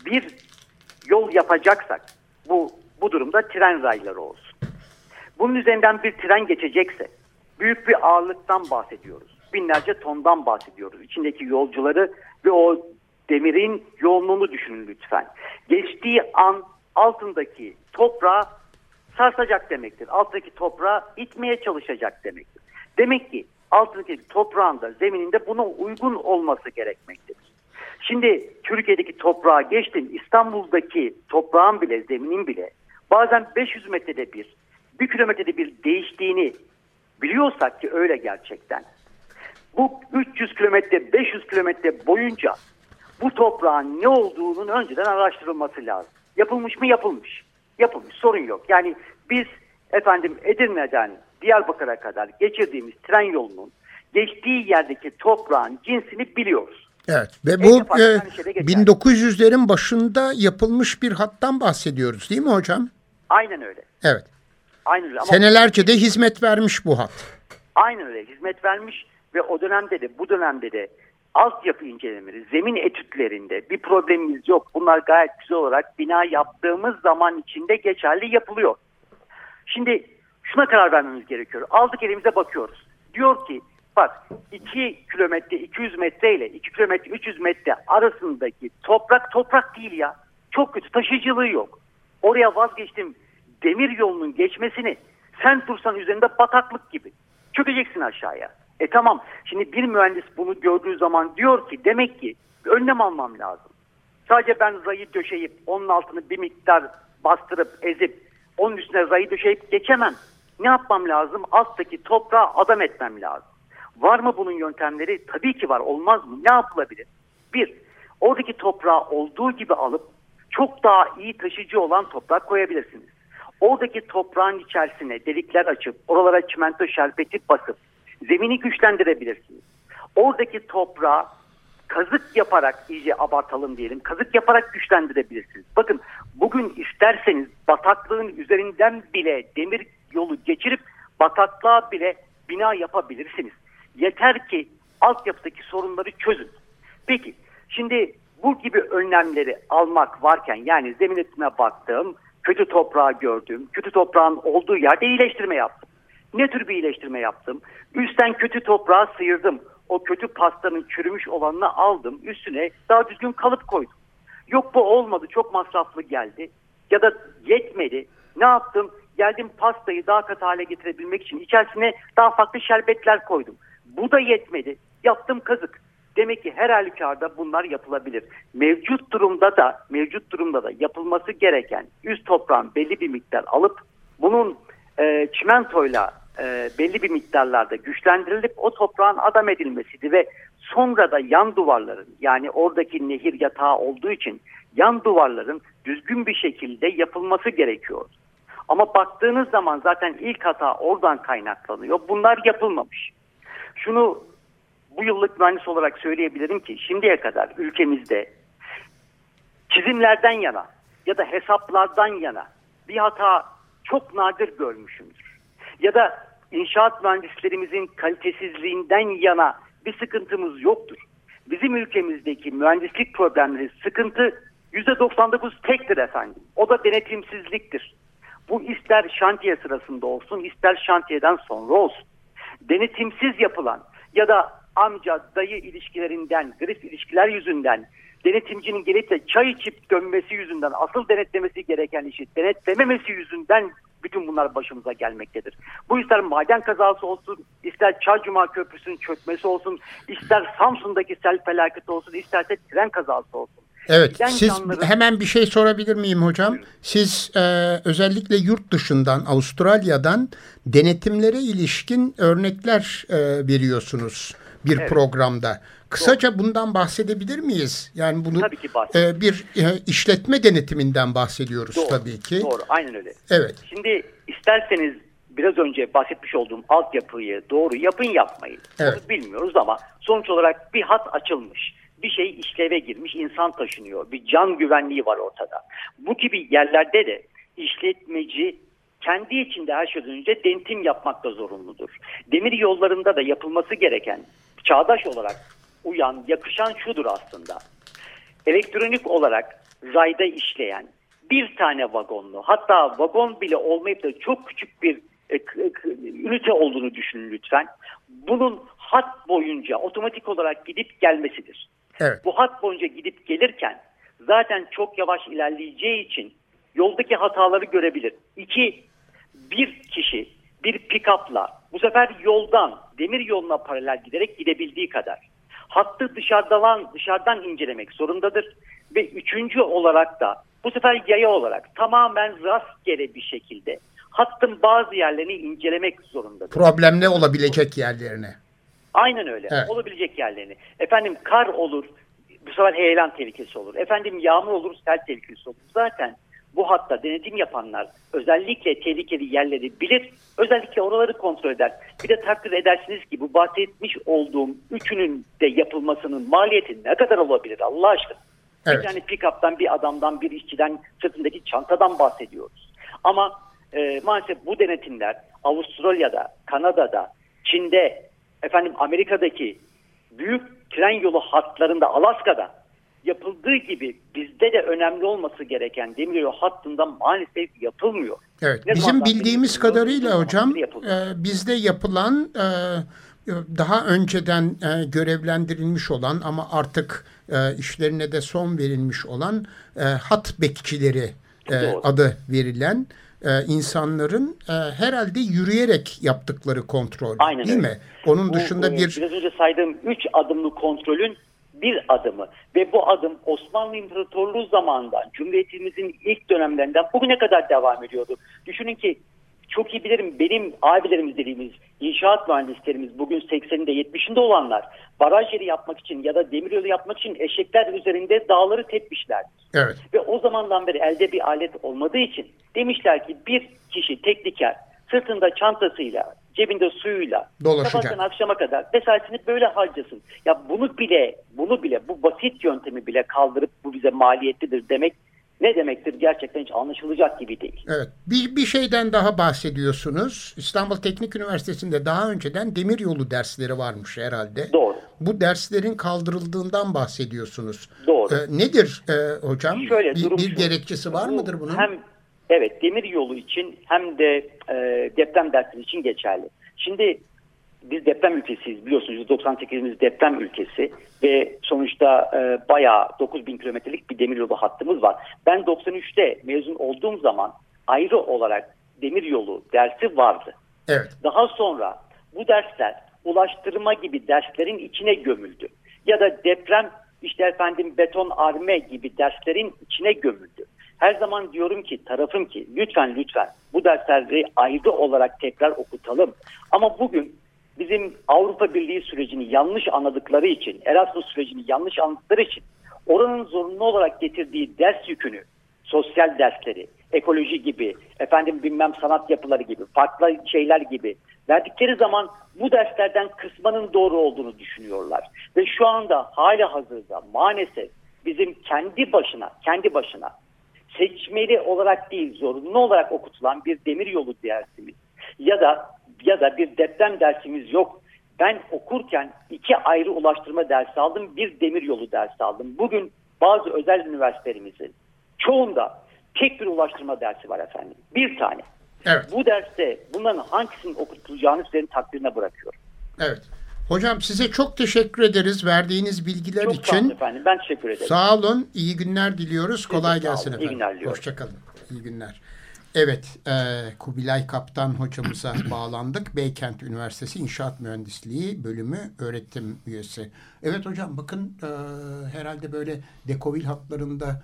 D: bir yol yapacaksak bu bu durumda tren rayları olsun. Bunun üzerinden bir tren geçecekse büyük bir ağırlıktan bahsediyoruz. Binlerce tondan bahsediyoruz. İçindeki yolcuları ve o demirin yoğunluğunu düşünün lütfen. Geçtiği an altındaki toprağı sarsacak demektir. Alttaki toprağı itmeye çalışacak demektir. Demek ki altındaki toprağın da zemininde buna uygun olması gerekmektedir. Şimdi Türkiye'deki toprağa geçtim. İstanbul'daki toprağın bile, zeminin bile bazen 500 metrede bir, 1 kilometrede bir değiştiğini biliyorsak ki öyle gerçekten. Bu 300 kilometre, 500 kilometre boyunca bu toprağın ne olduğunun önceden araştırılması lazım. Yapılmış mı? Yapılmış. Yapılmış. Sorun yok. Yani biz efendim Edirne'den Diyarbakır'a kadar geçirdiğimiz tren yolunun geçtiği yerdeki toprağın cinsini biliyoruz.
A: Evet ve bu e,
D: bir şeyde geçer.
A: 1900'lerin başında yapılmış bir hattan bahsediyoruz değil mi hocam?
D: Aynen öyle.
A: Evet.
D: Aynen öyle. Ama
A: Senelerce de hizmet vermiş bu hat.
D: Aynen öyle hizmet vermiş ve o dönemde de bu dönemde de altyapı incelemeleri, zemin etütlerinde bir problemimiz yok. Bunlar gayet güzel olarak bina yaptığımız zaman içinde geçerli yapılıyor. Şimdi şuna karar vermemiz gerekiyor. Aldık elimize bakıyoruz. Diyor ki bak 2 kilometre 200 metre ile 2 kilometre 300 metre arasındaki toprak toprak değil ya. Çok kötü taşıyıcılığı yok. Oraya vazgeçtim demir yolunun geçmesini sen dursan üzerinde bataklık gibi. Çökeceksin aşağıya. E tamam şimdi bir mühendis bunu gördüğü zaman diyor ki demek ki önlem almam lazım. Sadece ben rayı döşeyip onun altını bir miktar bastırıp ezip onun üstüne rayı döşeyip geçemem. Ne yapmam lazım? Alttaki toprağı adam etmem lazım. Var mı bunun yöntemleri? Tabii ki var. Olmaz mı? Ne yapılabilir? Bir, oradaki toprağı olduğu gibi alıp çok daha iyi taşıyıcı olan toprak koyabilirsiniz. Oradaki toprağın içerisine delikler açıp oralara çimento şerbeti basıp zemini güçlendirebilirsiniz. Oradaki toprağı kazık yaparak iyice abartalım diyelim. Kazık yaparak güçlendirebilirsiniz. Bakın bugün isterseniz bataklığın üzerinden bile demir yolu geçirip bataklığa bile bina yapabilirsiniz. Yeter ki altyapıdaki sorunları çözün. Peki şimdi bu gibi önlemleri almak varken yani zemin etime baktım, kötü toprağı gördüm, kötü toprağın olduğu yerde iyileştirme yaptım. Ne tür bir iyileştirme yaptım? Üstten kötü toprağı sıyırdım. O kötü pastanın çürümüş olanını aldım. Üstüne daha düzgün kalıp koydum. Yok bu olmadı çok masraflı geldi. Ya da yetmedi. Ne yaptım? Geldim pastayı daha katı hale getirebilmek için içerisine daha farklı şerbetler koydum. Bu da yetmedi. Yaptım kazık. Demek ki her halükarda bunlar yapılabilir. Mevcut durumda da mevcut durumda da yapılması gereken üst toprağın belli bir miktar alıp bunun e, çimentoyla e, belli bir miktarlarda güçlendirilip o toprağın adam edilmesiydi ve sonra da yan duvarların yani oradaki nehir yatağı olduğu için yan duvarların düzgün bir şekilde yapılması gerekiyor. Ama baktığınız zaman zaten ilk hata oradan kaynaklanıyor. Bunlar yapılmamış. Şunu bu yıllık mühendis olarak söyleyebilirim ki şimdiye kadar ülkemizde çizimlerden yana ya da hesaplardan yana bir hata çok nadir görmüşümdür. Ya da inşaat mühendislerimizin kalitesizliğinden yana bir sıkıntımız yoktur. Bizim ülkemizdeki mühendislik problemleri sıkıntı %99 tektir efendim. O da denetimsizliktir. Bu ister şantiye sırasında olsun ister şantiyeden sonra olsun. Denetimsiz yapılan ya da amca dayı ilişkilerinden, grif ilişkiler yüzünden denetimcinin gelip de çay içip dönmesi yüzünden asıl denetlemesi gereken işi denetlememesi yüzünden bütün bunlar başımıza gelmektedir. Bu ister maden kazası olsun, ister Çaycuma Köprüsü'nün çökmesi olsun, ister Samsun'daki sel felaketi olsun, isterse tren kazası olsun.
A: Evet,
D: Giden
A: siz
D: canlıların-
A: hemen bir şey sorabilir miyim hocam? Siz e, özellikle yurt dışından, Avustralya'dan denetimlere ilişkin örnekler e, veriyorsunuz bir
D: Evet.
A: programda. Kısaca bundan bahsedebilir miyiz? Yani bunu
D: Tabii ki
A: e, bir e, işletme denetiminden bahsediyoruz
D: Doğru,
A: tabii ki.
D: Doğru, aynen öyle.
A: Evet.
D: Şimdi isterseniz biraz önce bahsetmiş olduğum altyapıyı doğru yapın yapmayın.
A: Evet.
D: Bunu bilmiyoruz ama sonuç olarak bir hat açılmış. Bir şey işleve girmiş, insan taşınıyor. Bir can güvenliği var ortada. Bu gibi yerlerde de işletmeci kendi içinde her şeyden önce denetim yapmakta zorunludur. Demir yollarında da yapılması gereken, çağdaş olarak uyan, yakışan şudur aslında elektronik olarak rayda işleyen bir tane vagonlu hatta vagon bile olmayıp da çok küçük bir e, ünite olduğunu düşünün lütfen. Bunun hat boyunca otomatik olarak gidip gelmesidir.
A: Evet.
D: Bu hat boyunca gidip gelirken zaten çok yavaş ilerleyeceği için yoldaki hataları görebilir. İki, bir kişi bir pick-up'la bu sefer yoldan demir yoluna paralel giderek gidebildiği kadar hattı dışarıdan dışarıdan incelemek zorundadır ve üçüncü olarak da bu sefer yaya olarak tamamen rastgele bir şekilde hattın bazı yerlerini incelemek zorundadır.
A: Problemli olabilecek yerlerine.
D: Aynen öyle.
A: Evet.
D: Olabilecek yerlerini. Efendim kar olur, bu sefer heyelan tehlikesi olur. Efendim yağmur olur, sel tehlikesi olur. Zaten bu hatta denetim yapanlar özellikle tehlikeli yerleri bilir, özellikle oraları kontrol eder. Bir de takdir edersiniz ki bu bahsetmiş olduğum üçünün de yapılmasının maliyeti ne kadar olabilir Allah aşkına?
A: Evet.
D: Tane pick-up'tan, bir adamdan, bir işçiden, sırtındaki çantadan bahsediyoruz. Ama e, maalesef bu denetimler Avustralya'da, Kanada'da, Çin'de, efendim Amerika'daki büyük tren yolu hatlarında, Alaska'da yapıldığı gibi bizde de önemli olması gereken demiryolu hattında maalesef yapılmıyor.
A: Evet.
D: Ne
A: Bizim bildiğimiz kadarıyla hocam e, bizde yapılan e, daha önceden e, görevlendirilmiş olan ama artık e, işlerine de son verilmiş olan e, hat bekçileri e, adı verilen e, insanların e, herhalde yürüyerek yaptıkları kontrol
D: Aynen
A: değil
D: öyle.
A: mi? Onun
D: Bu,
A: dışında
D: e,
A: bir
D: Biraz önce saydığım üç adımlı kontrolün bir adımı ve bu adım Osmanlı İmparatorluğu zamanından Cumhuriyetimizin ilk dönemlerinden bugüne kadar devam ediyordu. Düşünün ki çok iyi bilirim benim abilerimiz dediğimiz inşaat mühendislerimiz bugün 80'inde 70'inde olanlar baraj yeri yapmak için ya da demiryolu yapmak için eşekler üzerinde dağları tepmişlerdir.
A: evet
D: Ve o zamandan beri elde bir alet olmadığı için demişler ki bir kişi tekniker sırtında çantasıyla, cebinde suyuyla
A: Dolaşacak.
D: sabahtan akşama kadar mesaisini böyle harcasın. Ya bunu bile, bunu bile, bu basit yöntemi bile kaldırıp bu bize maliyetlidir demek ne demektir gerçekten hiç anlaşılacak gibi değil.
A: Evet. Bir, bir şeyden daha bahsediyorsunuz. İstanbul Teknik Üniversitesi'nde daha önceden demiryolu dersleri varmış herhalde.
D: Doğru.
A: Bu derslerin kaldırıldığından bahsediyorsunuz.
D: Doğru.
A: Ee, nedir e, hocam?
D: Şöyle
A: bir, bir
D: şu.
A: gerekçesi var
D: Bu
A: mıdır bunun?
D: Hem evet demir yolu için hem de e, deprem dersleri için geçerli. Şimdi biz deprem ülkesiyiz biliyorsunuz 98'imiz deprem ülkesi ve sonuçta e, bayağı 9000 kilometrelik bir demir yolu hattımız var. Ben 93'te mezun olduğum zaman ayrı olarak demir yolu dersi vardı.
A: Evet.
D: Daha sonra bu dersler ulaştırma gibi derslerin içine gömüldü. Ya da deprem işte efendim beton arme gibi derslerin içine gömüldü. Her zaman diyorum ki tarafım ki lütfen lütfen bu dersleri ayrı olarak tekrar okutalım. Ama bugün bizim Avrupa Birliği sürecini yanlış anladıkları için, Erasmus sürecini yanlış anladıkları için oranın zorunlu olarak getirdiği ders yükünü, sosyal dersleri, ekoloji gibi, efendim bilmem sanat yapıları gibi, farklı şeyler gibi verdikleri zaman bu derslerden kısmanın doğru olduğunu düşünüyorlar. Ve şu anda hala hazırda maalesef bizim kendi başına, kendi başına seçmeli olarak değil zorunlu olarak okutulan bir demiryolu dersimiz ya da ya da bir deprem dersimiz yok. Ben okurken iki ayrı ulaştırma dersi aldım, bir demiryolu dersi aldım. Bugün bazı özel üniversitelerimizin çoğunda tek bir ulaştırma dersi var efendim. Bir tane.
A: Evet.
D: Bu derste bunların hangisinin okutulacağını sizlerin takdirine bırakıyorum.
A: Evet. Hocam size çok teşekkür ederiz verdiğiniz bilgiler
D: Çok sağ olun
A: için.
D: efendim. Ben teşekkür ederim.
A: Sağ olun. İyi günler diliyoruz. Kolay
D: sağ olun.
A: gelsin
D: İyi
A: efendim.
D: günler diliyorum.
A: Hoşçakalın. İyi günler. Evet, e, Kubilay Kaptan hocamıza [clears throat] bağlandık. Beykent Üniversitesi İnşaat Mühendisliği bölümü öğretim üyesi. Evet hocam bakın e, herhalde böyle dekovil hatlarında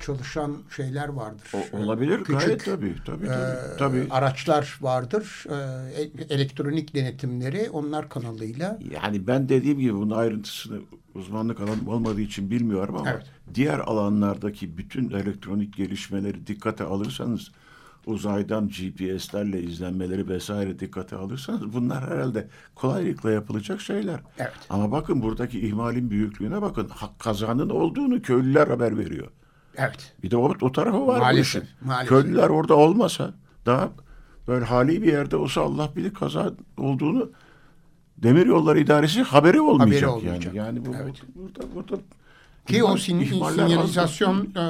A: çalışan şeyler vardır.
B: O, olabilir
A: Küçük,
B: gayet tabii. Tabii,
A: e,
B: tabii, tabii.
A: araçlar vardır. E, e- elektronik denetimleri onlar kanalıyla.
B: Yani ben dediğim gibi bunun ayrıntısını uzmanlık alanım olmadığı için bilmiyorum ama
A: Evet.
B: diğer alanlardaki bütün elektronik gelişmeleri dikkate alırsanız uzaydan GPS'lerle izlenmeleri vesaire dikkate alırsanız bunlar herhalde kolaylıkla yapılacak şeyler.
A: Evet.
B: Ama bakın buradaki ihmalin büyüklüğüne bakın. Ha- Kazanın olduğunu köylüler haber veriyor.
A: Evet.
B: Bir de o, o tarafı var bu
A: Maalesef,
B: işin.
A: maalesef.
B: Köylüler orada olmasa daha böyle hali bir yerde olsa Allah bilir kaza olduğunu Demir Yolları İdaresi haberi olmayacak,
A: olmayacak.
B: yani. Yani bu
A: Evet.
B: burada burada
A: Ki o
B: ihmal-
A: sin- sinyalizasyon e,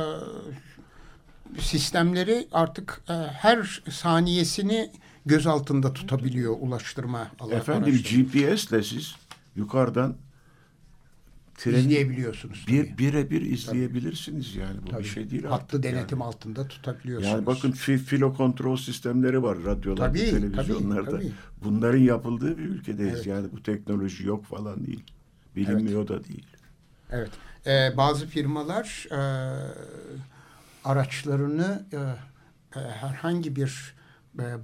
A: sistemleri artık e, her saniyesini göz altında tutabiliyor ulaştırma alan
B: efendim. GPS'le siz yukarıdan treni
A: izleyebiliyorsunuz.
B: bir birebir izleyebilirsiniz yani bu
A: Tabii.
B: bir şey değil
A: Hattı denetim
B: yani.
A: altında tutabiliyorsunuz.
B: Yani bakın fi- filo kontrol sistemleri var radyolarda,
A: Tabii,
B: televizyonlarda.
A: tabii, tabii.
B: Bunların yapıldığı bir ülkedeyiz.
A: Evet.
B: Yani bu teknoloji yok falan değil. Bilinmiyor da değil.
A: Evet. Ee, bazı firmalar e, araçlarını e, e, herhangi bir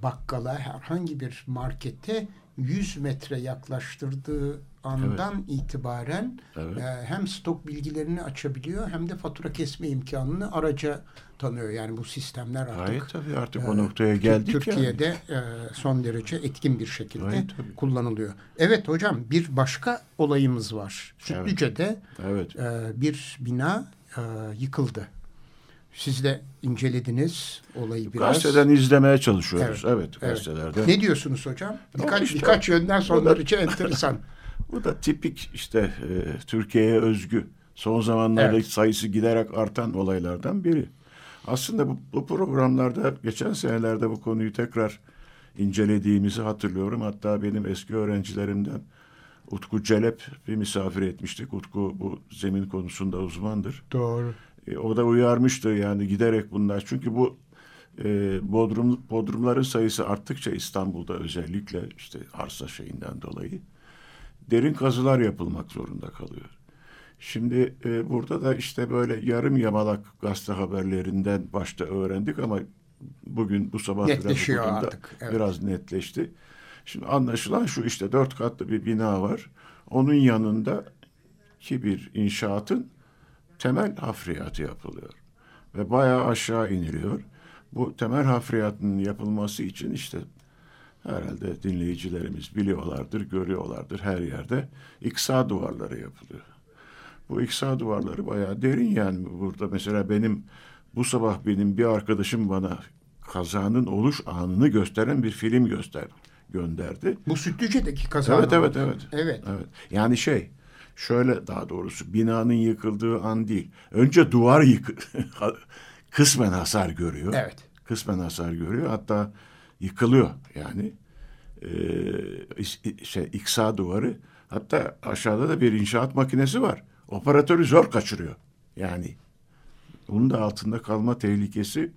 A: bakkala, herhangi bir markete 100 metre yaklaştırdığı andan itibaren
B: Evet.
A: e, hem stok bilgilerini açabiliyor hem de fatura kesme imkanını araca tanıyor. Yani bu sistemler artık
B: Gayet tabii artık
A: e,
B: o noktaya geldik
A: Türkiye'de
B: yani.
A: e, son derece etkin bir şekilde
B: tabii.
A: kullanılıyor. Evet hocam bir başka olayımız var. Sütlüce'de
B: Evet.
A: e, bir bina e, yıkıldı. Siz de incelediniz olayı biraz.
B: Gazeteden izlemeye çalışıyoruz.
A: Evet,
B: Evet,
A: evet.
B: gazetelerde.
A: Ne diyorsunuz hocam? Birkaç,
B: işte-
A: birkaç yönden son derece enteresan. [laughs]
B: Bu da tipik işte e, Türkiye'ye özgü son zamanlarda
A: Evet.
B: sayısı giderek artan olaylardan biri. Aslında bu, bu programlarda geçen senelerde bu konuyu tekrar incelediğimizi hatırlıyorum. Hatta benim eski öğrencilerimden Utku Celep bir misafir etmiştik. Utku bu zemin konusunda uzmandır.
A: Doğru.
B: E, o da uyarmıştı yani giderek bunlar. Çünkü bu e, bodrum bodrumların sayısı arttıkça İstanbul'da özellikle işte arsa şeyinden dolayı derin kazılar yapılmak zorunda kalıyor. Şimdi e, burada da işte böyle yarım yamalak gazete haberlerinden başta öğrendik ama bugün bu sabah biraz
A: Netleşiyor
B: da
A: artık, evet.
B: biraz netleşti. Şimdi anlaşılan şu işte dört katlı bir bina var. Onun yanında ki bir inşaatın temel hafriyatı yapılıyor. Ve bayağı aşağı iniliyor. Bu temel hafriyatın yapılması için işte herhalde dinleyicilerimiz biliyorlardır, görüyorlardır her yerde iksa duvarları yapılıyor. Bu iksa duvarları bayağı derin yani burada mesela benim Bu sabah benim bir arkadaşım bana kazanın oluş anını gösteren bir film göster gönderdi.
A: Bu Sütlüce'deki kaza.
B: Evet evet evet.
A: Evet.
B: Evet. Yani şey şöyle daha doğrusu binanın yıkıldığı an değil. Önce duvar yık [laughs] kısmen hasar görüyor.
A: Evet.
B: Kısmen hasar görüyor. Hatta yıkılıyor yani. Ee, şey iksa duvarı. Hatta aşağıda da bir inşaat makinesi var. Operatörü zor kaçırıyor. Yani bunun da altında kalma tehlikesi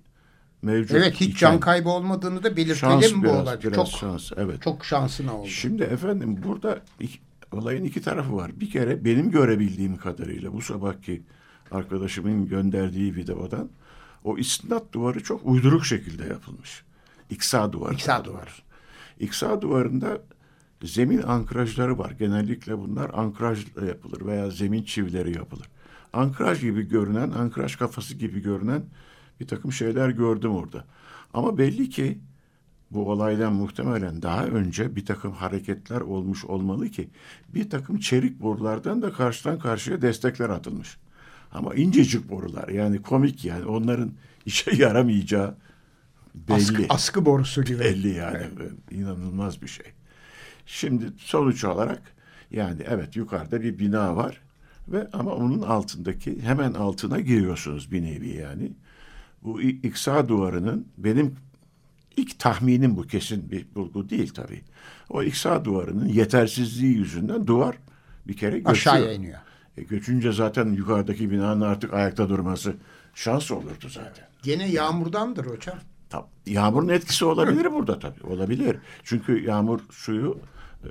B: mevcut.
A: Evet hiç
B: iken-
A: can kaybı olmadığını da belirtelim
B: Şans
A: bu
B: biraz,
A: olay.
B: biraz
A: Çok
B: şans. Evet.
A: çok şansına oldu.
B: Şimdi efendim burada olayın iki tarafı var. Bir kere benim görebildiğim kadarıyla bu sabahki arkadaşımın gönderdiği videodan o istinat duvarı çok uyduruk şekilde yapılmış. İksa duvarı.
A: İksa duvarı.
B: İksa duvarında zemin ankrajları var. Genellikle bunlar ankrajla yapılır veya zemin çivileri yapılır. Ankraj gibi görünen, ankraj kafası gibi görünen bir takım şeyler gördüm orada. Ama belli ki bu olaydan muhtemelen daha önce bir takım hareketler olmuş olmalı ki bir takım çelik borulardan da karşıdan karşıya destekler atılmış. Ama incecik borular yani komik yani onların işe [laughs] yaramayacağı belli.
A: Askı, askı borusu gibi.
B: Belli yani inanılmaz bir şey. Şimdi sonuç olarak yani evet yukarıda bir bina var ve ama onun altındaki hemen altına giriyorsunuz bir nevi yani. Bu İksa duvarının benim ilk tahminim bu kesin bir bulgu değil tabii. O İksa duvarının yetersizliği yüzünden duvar bir kere göçüyor.
A: Aşağıya iniyor.
B: E, göçünce zaten yukarıdaki binanın artık ayakta durması şans olurdu zaten.
A: Gene yağmurdandır hocam.
B: Tab- Yağmurun etkisi olabilir burada tabii. Olabilir. Çünkü yağmur suyu e,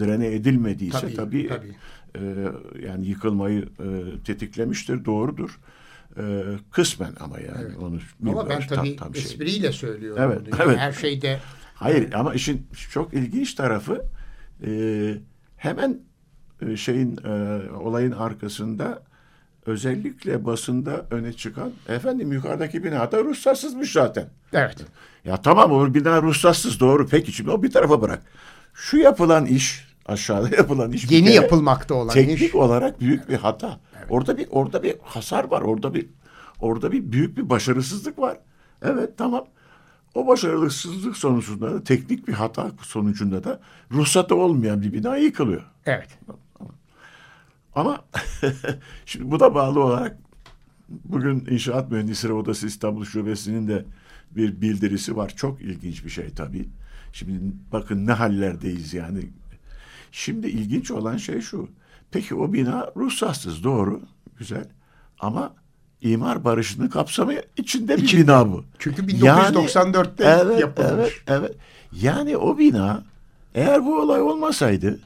B: drene edilmediyse
A: Tabii,
B: tabii,
A: tabii.
B: e, yani yıkılmayı e, tetiklemiştir. Doğrudur. E, kısmen ama yani onu
A: Ama ben
B: bilmiyoruz tam-
A: tabii
B: tam şey.
A: espriyle söylüyorum.
B: Evet,
A: bunu. Yani
B: evet.
A: Her şeyde
B: Hayır ama işin çok ilginç tarafı e, hemen e, şeyin e, olayın arkasında özellikle basında öne çıkan efendim yukarıdaki binada ruhsatsızmış zaten.
A: evet.
B: Ya tamam o bina ruhsatsız doğru peki şimdi o bir tarafa bırak. Şu yapılan iş aşağıda [laughs] yapılan iş
A: Yeni yapılmakta olan
B: teknik
A: iş.
B: olarak büyük bir hata. Orada bir orada bir hasar var. Orada bir orada bir büyük bir başarısızlık var. Evet tamam. O başarısızlık sonucunda da teknik bir hata sonucunda da ruhsatı olmayan bir bina yıkılıyor.
A: Evet.
B: Ama [laughs] şimdi bu da bağlı olarak bugün İnşaat Mühendisleri Odası İstanbul Şubesi'nin de bir bildirisi var. Çok ilginç bir şey tabii. Şimdi bakın ne hallerdeyiz yani. Şimdi ilginç olan şey şu. Peki o bina ruhsatsız doğru. Güzel. Ama imar barışının kapsamı içinde bir
A: İçinde.
B: bina bu.
A: Çünkü 1994'te
B: evet,
A: yapılmış.
B: Evet, evet. Yani o bina eğer bu olay olmasaydı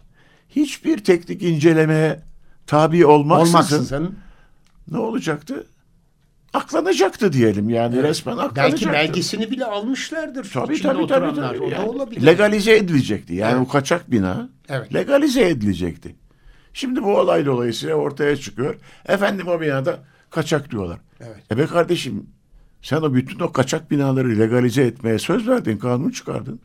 B: hiçbir teknik incelemeye tabi olmaksızın,
A: Olmaksızın
B: ne olacaktı? Aklanacaktı diyelim yani resmen aklanacaktı.
A: belki belgesini bile almışlardır.
B: Tabii tabii tabii. tabii.
A: O da
B: Yani
A: olabilir.
B: legalize edilecekti. Yani
A: Evet.
B: o kaçak bina
A: Evet.
B: legalize edilecekti. Şimdi bu olay dolayısıyla ortaya çıkıyor. Efendim o binada kaçak diyorlar.
A: Evet.
B: E be kardeşim sen o bütün o kaçak binaları legalize etmeye söz verdin, kanun çıkardın.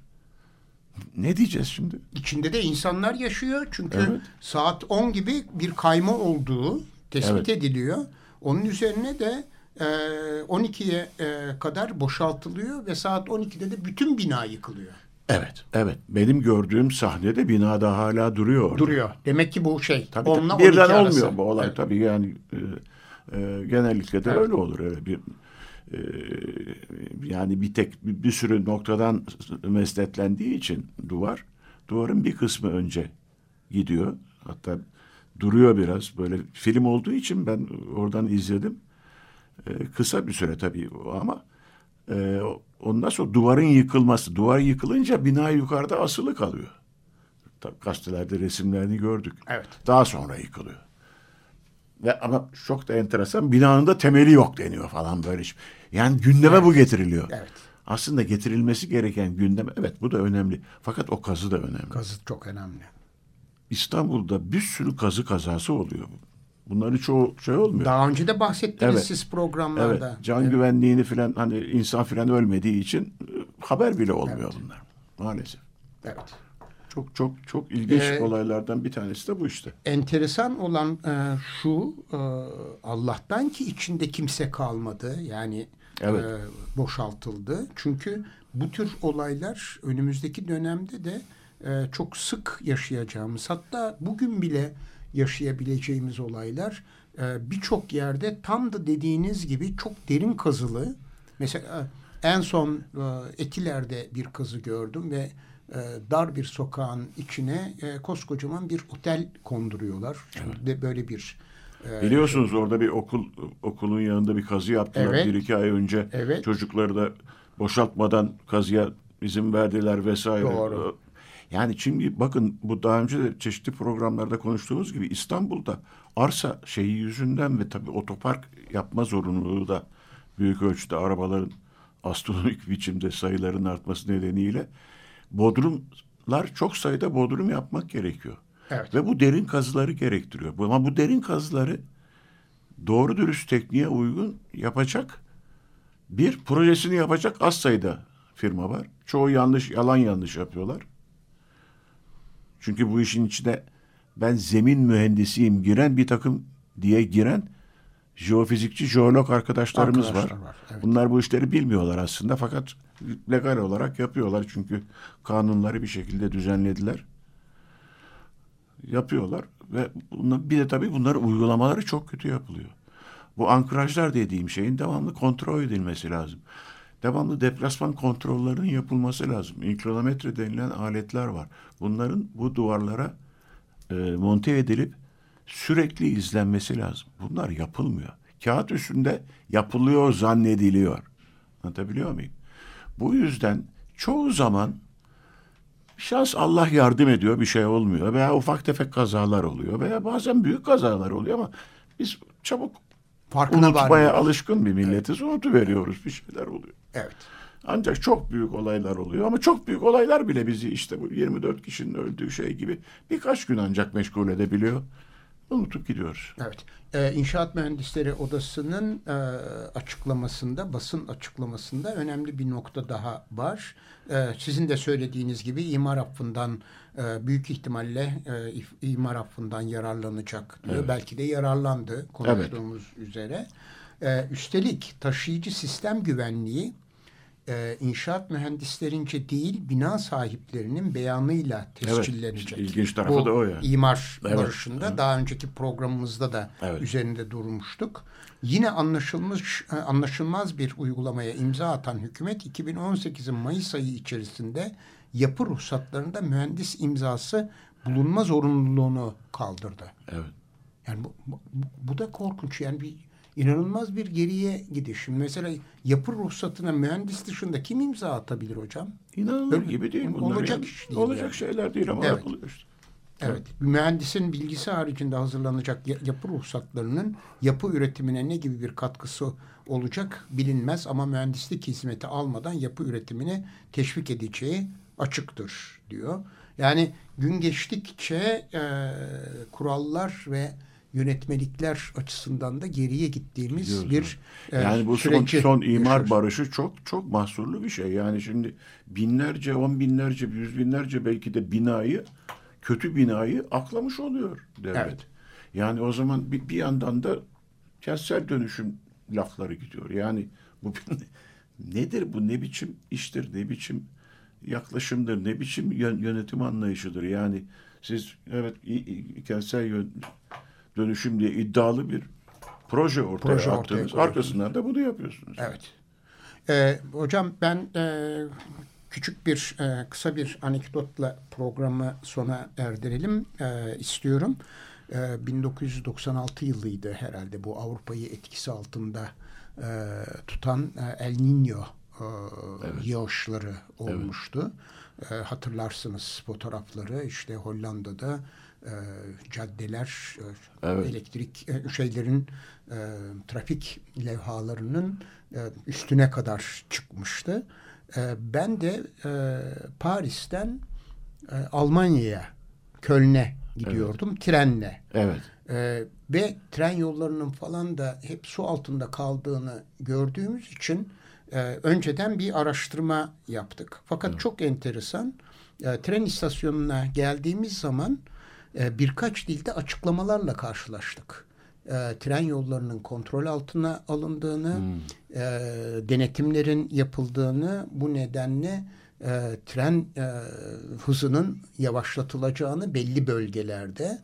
B: Ne diyeceğiz şimdi?
A: İçinde de insanlar yaşıyor. Çünkü
B: Evet.
A: saat 10 gibi bir kayma olduğu tespit
B: Evet.
A: ediliyor. Onun üzerine de 12'ye e, kadar boşaltılıyor ve saat 12'de de bütün bina yıkılıyor.
B: Evet, evet. Benim gördüğüm sahnede binada hala duruyor orada.
A: Duruyor. Demek ki bu şey
B: Tabii,
A: 10'la
B: tabii.
A: 12
B: birden
A: arası.
B: olmuyor bu olay
A: Evet.
B: tabii yani e, e, genellikle de
A: Evet.
B: öyle olur öyle bir e, yani bir tek bir, bir sürü noktadan mesletlendiği için duvar duvarın bir kısmı önce gidiyor hatta duruyor biraz böyle film olduğu için ben oradan izledim E, kısa bir süre tabii ama e, ondan sonra duvarın yıkılması duvar yıkılınca bina yukarıda asılı kalıyor. Tabii gazetelerde resimlerini gördük.
A: Evet.
B: Daha sonra yıkılıyor. Ve ama çok da enteresan binanın da temeli yok deniyor falan böyle. şey. Yani gündeme bu getiriliyor.
A: Evet.
B: Aslında getirilmesi gereken gündem evet bu da önemli. Fakat o kazı da önemli.
A: Kazıt çok önemli.
B: İstanbul'da bir sürü kazı kazası oluyor. Bunların çoğu şey olmuyor.
A: Daha önce de bahsettiniz
B: Evet.
A: siz
B: Evet,
A: programlarda.
B: can güvenliğini filan hani insan filan ölmediği için e, haber bile olmuyor bunlar maalesef.
A: Evet.
B: Çok çok çok ilginç
A: Ee,
B: olaylardan bir tanesi de bu işte.
A: enteresan olan e, şu e, Allah'tan ki içinde kimse kalmadı yani
B: Evet.
A: e, boşaltıldı çünkü bu tür olaylar önümüzdeki dönemde de e, çok sık yaşayacağımız hatta bugün bile yaşayabileceğimiz olaylar e, birçok yerde tam da dediğiniz gibi çok derin kazılı mesela en son e, Etiler'de bir kazı gördüm ve e, dar bir sokağın içine e, koskocaman bir otel konduruyorlar. De böyle bir e,
B: Biliyorsunuz orada bir okul okulun yanında bir kazı yaptılar
A: Evet.
B: bir iki ay önce.
A: Evet.
B: Çocukları da boşaltmadan kazıya izin verdiler vesaire.
A: Doğru.
B: Yani şimdi bakın bu daha önce de çeşitli programlarda konuştuğumuz gibi İstanbul'da arsa şeyi yüzünden ve tabii otopark yapma zorunluluğu da büyük ölçüde arabaların astronomik [laughs] biçimde sayıların artması nedeniyle bodrumlar çok sayıda bodrum yapmak gerekiyor.
A: Evet.
B: Ve bu derin kazıları gerektiriyor. Ama bu derin kazıları doğru dürüst tekniğe uygun yapacak bir projesini yapacak az sayıda firma var. Çoğu yanlış, yalan yanlış yapıyorlar. Çünkü bu işin içine ben zemin mühendisiyim giren bir takım diye giren jeofizikçi, jeolog arkadaşlarımız
A: Arkadaşlar
B: var.
A: var, evet.
B: Bunlar bu işleri bilmiyorlar aslında fakat legal olarak yapıyorlar çünkü kanunları bir şekilde düzenlediler. Yapıyorlar ve bunlar, bir de tabii bunların uygulamaları çok kötü yapılıyor. Bu ankrajlar dediğim şeyin devamlı kontrol edilmesi lazım. Devamlı deplasman kontrollerinin yapılması lazım. İnkronometre denilen aletler var. Bunların bu duvarlara e, monte edilip sürekli izlenmesi lazım. Bunlar yapılmıyor. Kağıt üstünde yapılıyor zannediliyor. Anlatabiliyor muyum? Bu yüzden çoğu zaman şans Allah yardım ediyor bir şey olmuyor veya ufak tefek kazalar oluyor veya bazen büyük kazalar oluyor ama biz çabuk
A: farkına
B: unutmaya
A: varmıyor.
B: alışkın bir milletiz. Unutuveriyoruz bir şeyler oluyor.
A: Evet.
B: Ancak çok büyük olaylar oluyor ama çok büyük olaylar bile bizi işte bu 24 kişinin öldüğü şey gibi birkaç gün ancak meşgul edebiliyor. Unutup gidiyoruz.
A: Evet. Ee, İnşaat Mühendisleri Odası'nın e, açıklamasında, basın açıklamasında önemli bir nokta daha var. Ee, sizin de söylediğiniz gibi imar affından e, büyük ihtimalle e, imar affından yararlanacak diyor. Belki de yararlandı konuştuğumuz üzere. Ee, üstelik taşıyıcı sistem güvenliği e, inşaat mühendislerince değil bina sahiplerinin beyanıyla tescillenecek.
B: işte ilginç tarafı
A: Bu
B: da o yani.
A: imar
B: Evet,
A: barışında daha önceki programımızda da
B: Evet.
A: üzerinde durmuştuk. Yine anlaşılmış e, anlaşılmaz bir uygulamaya imza atan hükümet 2018'in Mayıs ayı içerisinde yapı ruhsatlarında mühendis imzası bulunma zorunluluğunu kaldırdı.
B: Evet.
A: Yani bu, bu, bu da korkunç. Yani bir inanılmaz bir geriye gidiş. Şimdi mesela yapı ruhsatına mühendis dışında kim imza atabilir hocam?
B: İnanılır
A: Öyle-
B: gibi değil bunlar.
A: olacak
B: yani.
A: iş değil
B: Olacak
A: yani.
B: şeyler değil ama
A: Evet.
B: yapılıyor işte.
A: Evet. Mühendisin bilgisi haricinde hazırlanacak ya- yapı ruhsatlarının yapı üretimine ne gibi bir katkısı olacak bilinmez ama mühendislik hizmeti almadan yapı üretimini teşvik edeceği açıktır diyor. Yani gün geçtikçe e, kurallar ve yönetmelikler açısından da geriye gittiğimiz
B: Gidiyoruz,
A: bir e,
B: Yani bu son, son imar
A: yaşıyoruz.
B: barışı çok çok mahsurlu bir şey. Yani şimdi binlerce, on binlerce, yüz binlerce belki de binayı, kötü binayı aklamış oluyor devlet.
A: Evet.
B: Yani o zaman bir, bir yandan da kentsel dönüşüm lafları gidiyor. Yani bu [laughs] nedir bu ne biçim iştir, ne biçim yaklaşımdır, ne biçim yön- yönetim anlayışıdır. Yani siz evet kentsel yön- dönüşüm diye iddialı bir proje ortaya
A: Proje ortaya
B: attınız.
A: koyuyorsunuz.
B: Arkasından da bunu yapıyorsunuz.
A: Evet. Ee, hocam ben e, küçük bir e, kısa bir anekdotla programı sona erdirelim e, istiyorum. E, 1996 yılıydı herhalde bu Avrupa'yı etkisi altında e, tutan e, El Niño e, yağışları olmuştu. E, hatırlarsınız fotoğrafları işte Hollanda'da e, caddeler, e,
B: Evet.
A: elektrik e, şeylerin e, trafik levhalarının e, üstüne kadar çıkmıştı. E, ben de e, Paris'ten e, Almanya'ya, Köln'e gidiyordum trenle.
B: Evet.
A: Ee, ve tren yollarının falan da hep su altında kaldığını gördüğümüz için e, önceden bir araştırma yaptık. Fakat çok enteresan e, tren istasyonuna geldiğimiz zaman e, birkaç dilde açıklamalarla karşılaştık. E, tren yollarının kontrol altına alındığını, e, denetimlerin yapıldığını, bu nedenle e, tren e, hızının yavaşlatılacağını belli bölgelerde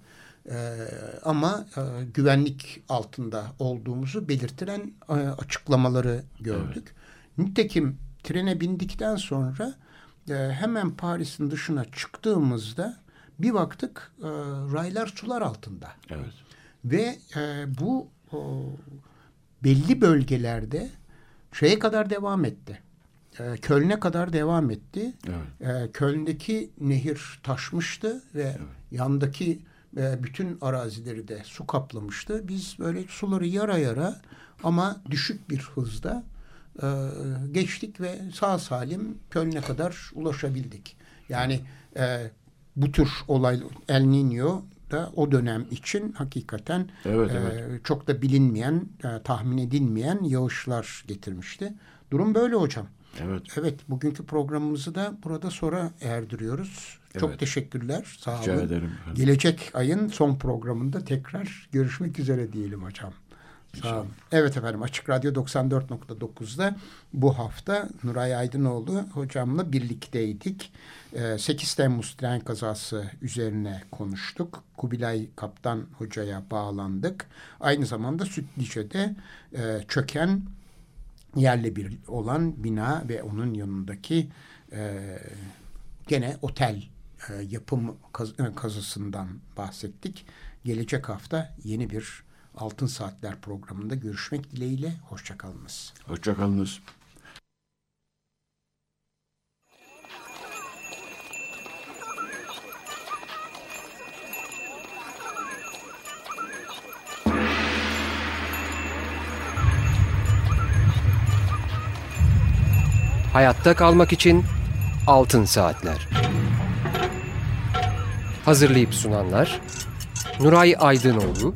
A: e, ama e, güvenlik altında olduğumuzu belirtilen e, açıklamaları gördük. Nitekim trene bindikten sonra e, hemen Paris'in dışına çıktığımızda bir baktık e, raylar sular altında.
B: Evet.
A: Ve e, bu o, belli bölgelerde şeye kadar devam etti. E, Köln'e kadar devam etti.
B: Evet.
A: E, Köln'deki nehir taşmıştı ve yandaki e, bütün arazileri de su kaplamıştı. Biz böyle suları yara yara ama düşük bir hızda e, geçtik ve sağ salim Köln'e kadar ulaşabildik. Yani e, bu tür olay El Niño da o dönem için hakikaten
B: Evet,
A: e,
B: evet.
A: çok da bilinmeyen, e, tahmin edilmeyen yağışlar getirmişti. Durum böyle hocam.
B: Evet.
A: Evet, bugünkü programımızı da burada sonra erdiriyoruz. Çok
B: Evet.
A: teşekkürler. Sağ
B: Rica
A: olun.
B: ederim.
A: Gelecek ayın son programında tekrar görüşmek üzere diyelim hocam. Sağ olun. Evet efendim Açık Radyo 94.9'da bu hafta Nuray Aydınoğlu hocamla birlikteydik. Ee, 8 Temmuz tren kazası üzerine konuştuk. Kubilay Kaptan hocaya bağlandık. Aynı zamanda Sütlice'de e, çöken yerle bir olan bina ve onun yanındaki e, gene otel e, yapım kaz- kazısından bahsettik. Gelecek hafta yeni bir Altın Saatler programında görüşmek dileğiyle. Hoşçakalınız.
B: Hoşçakalınız.
E: Hayatta kalmak için Altın Saatler. Hazırlayıp sunanlar Nuray Aydınoğlu,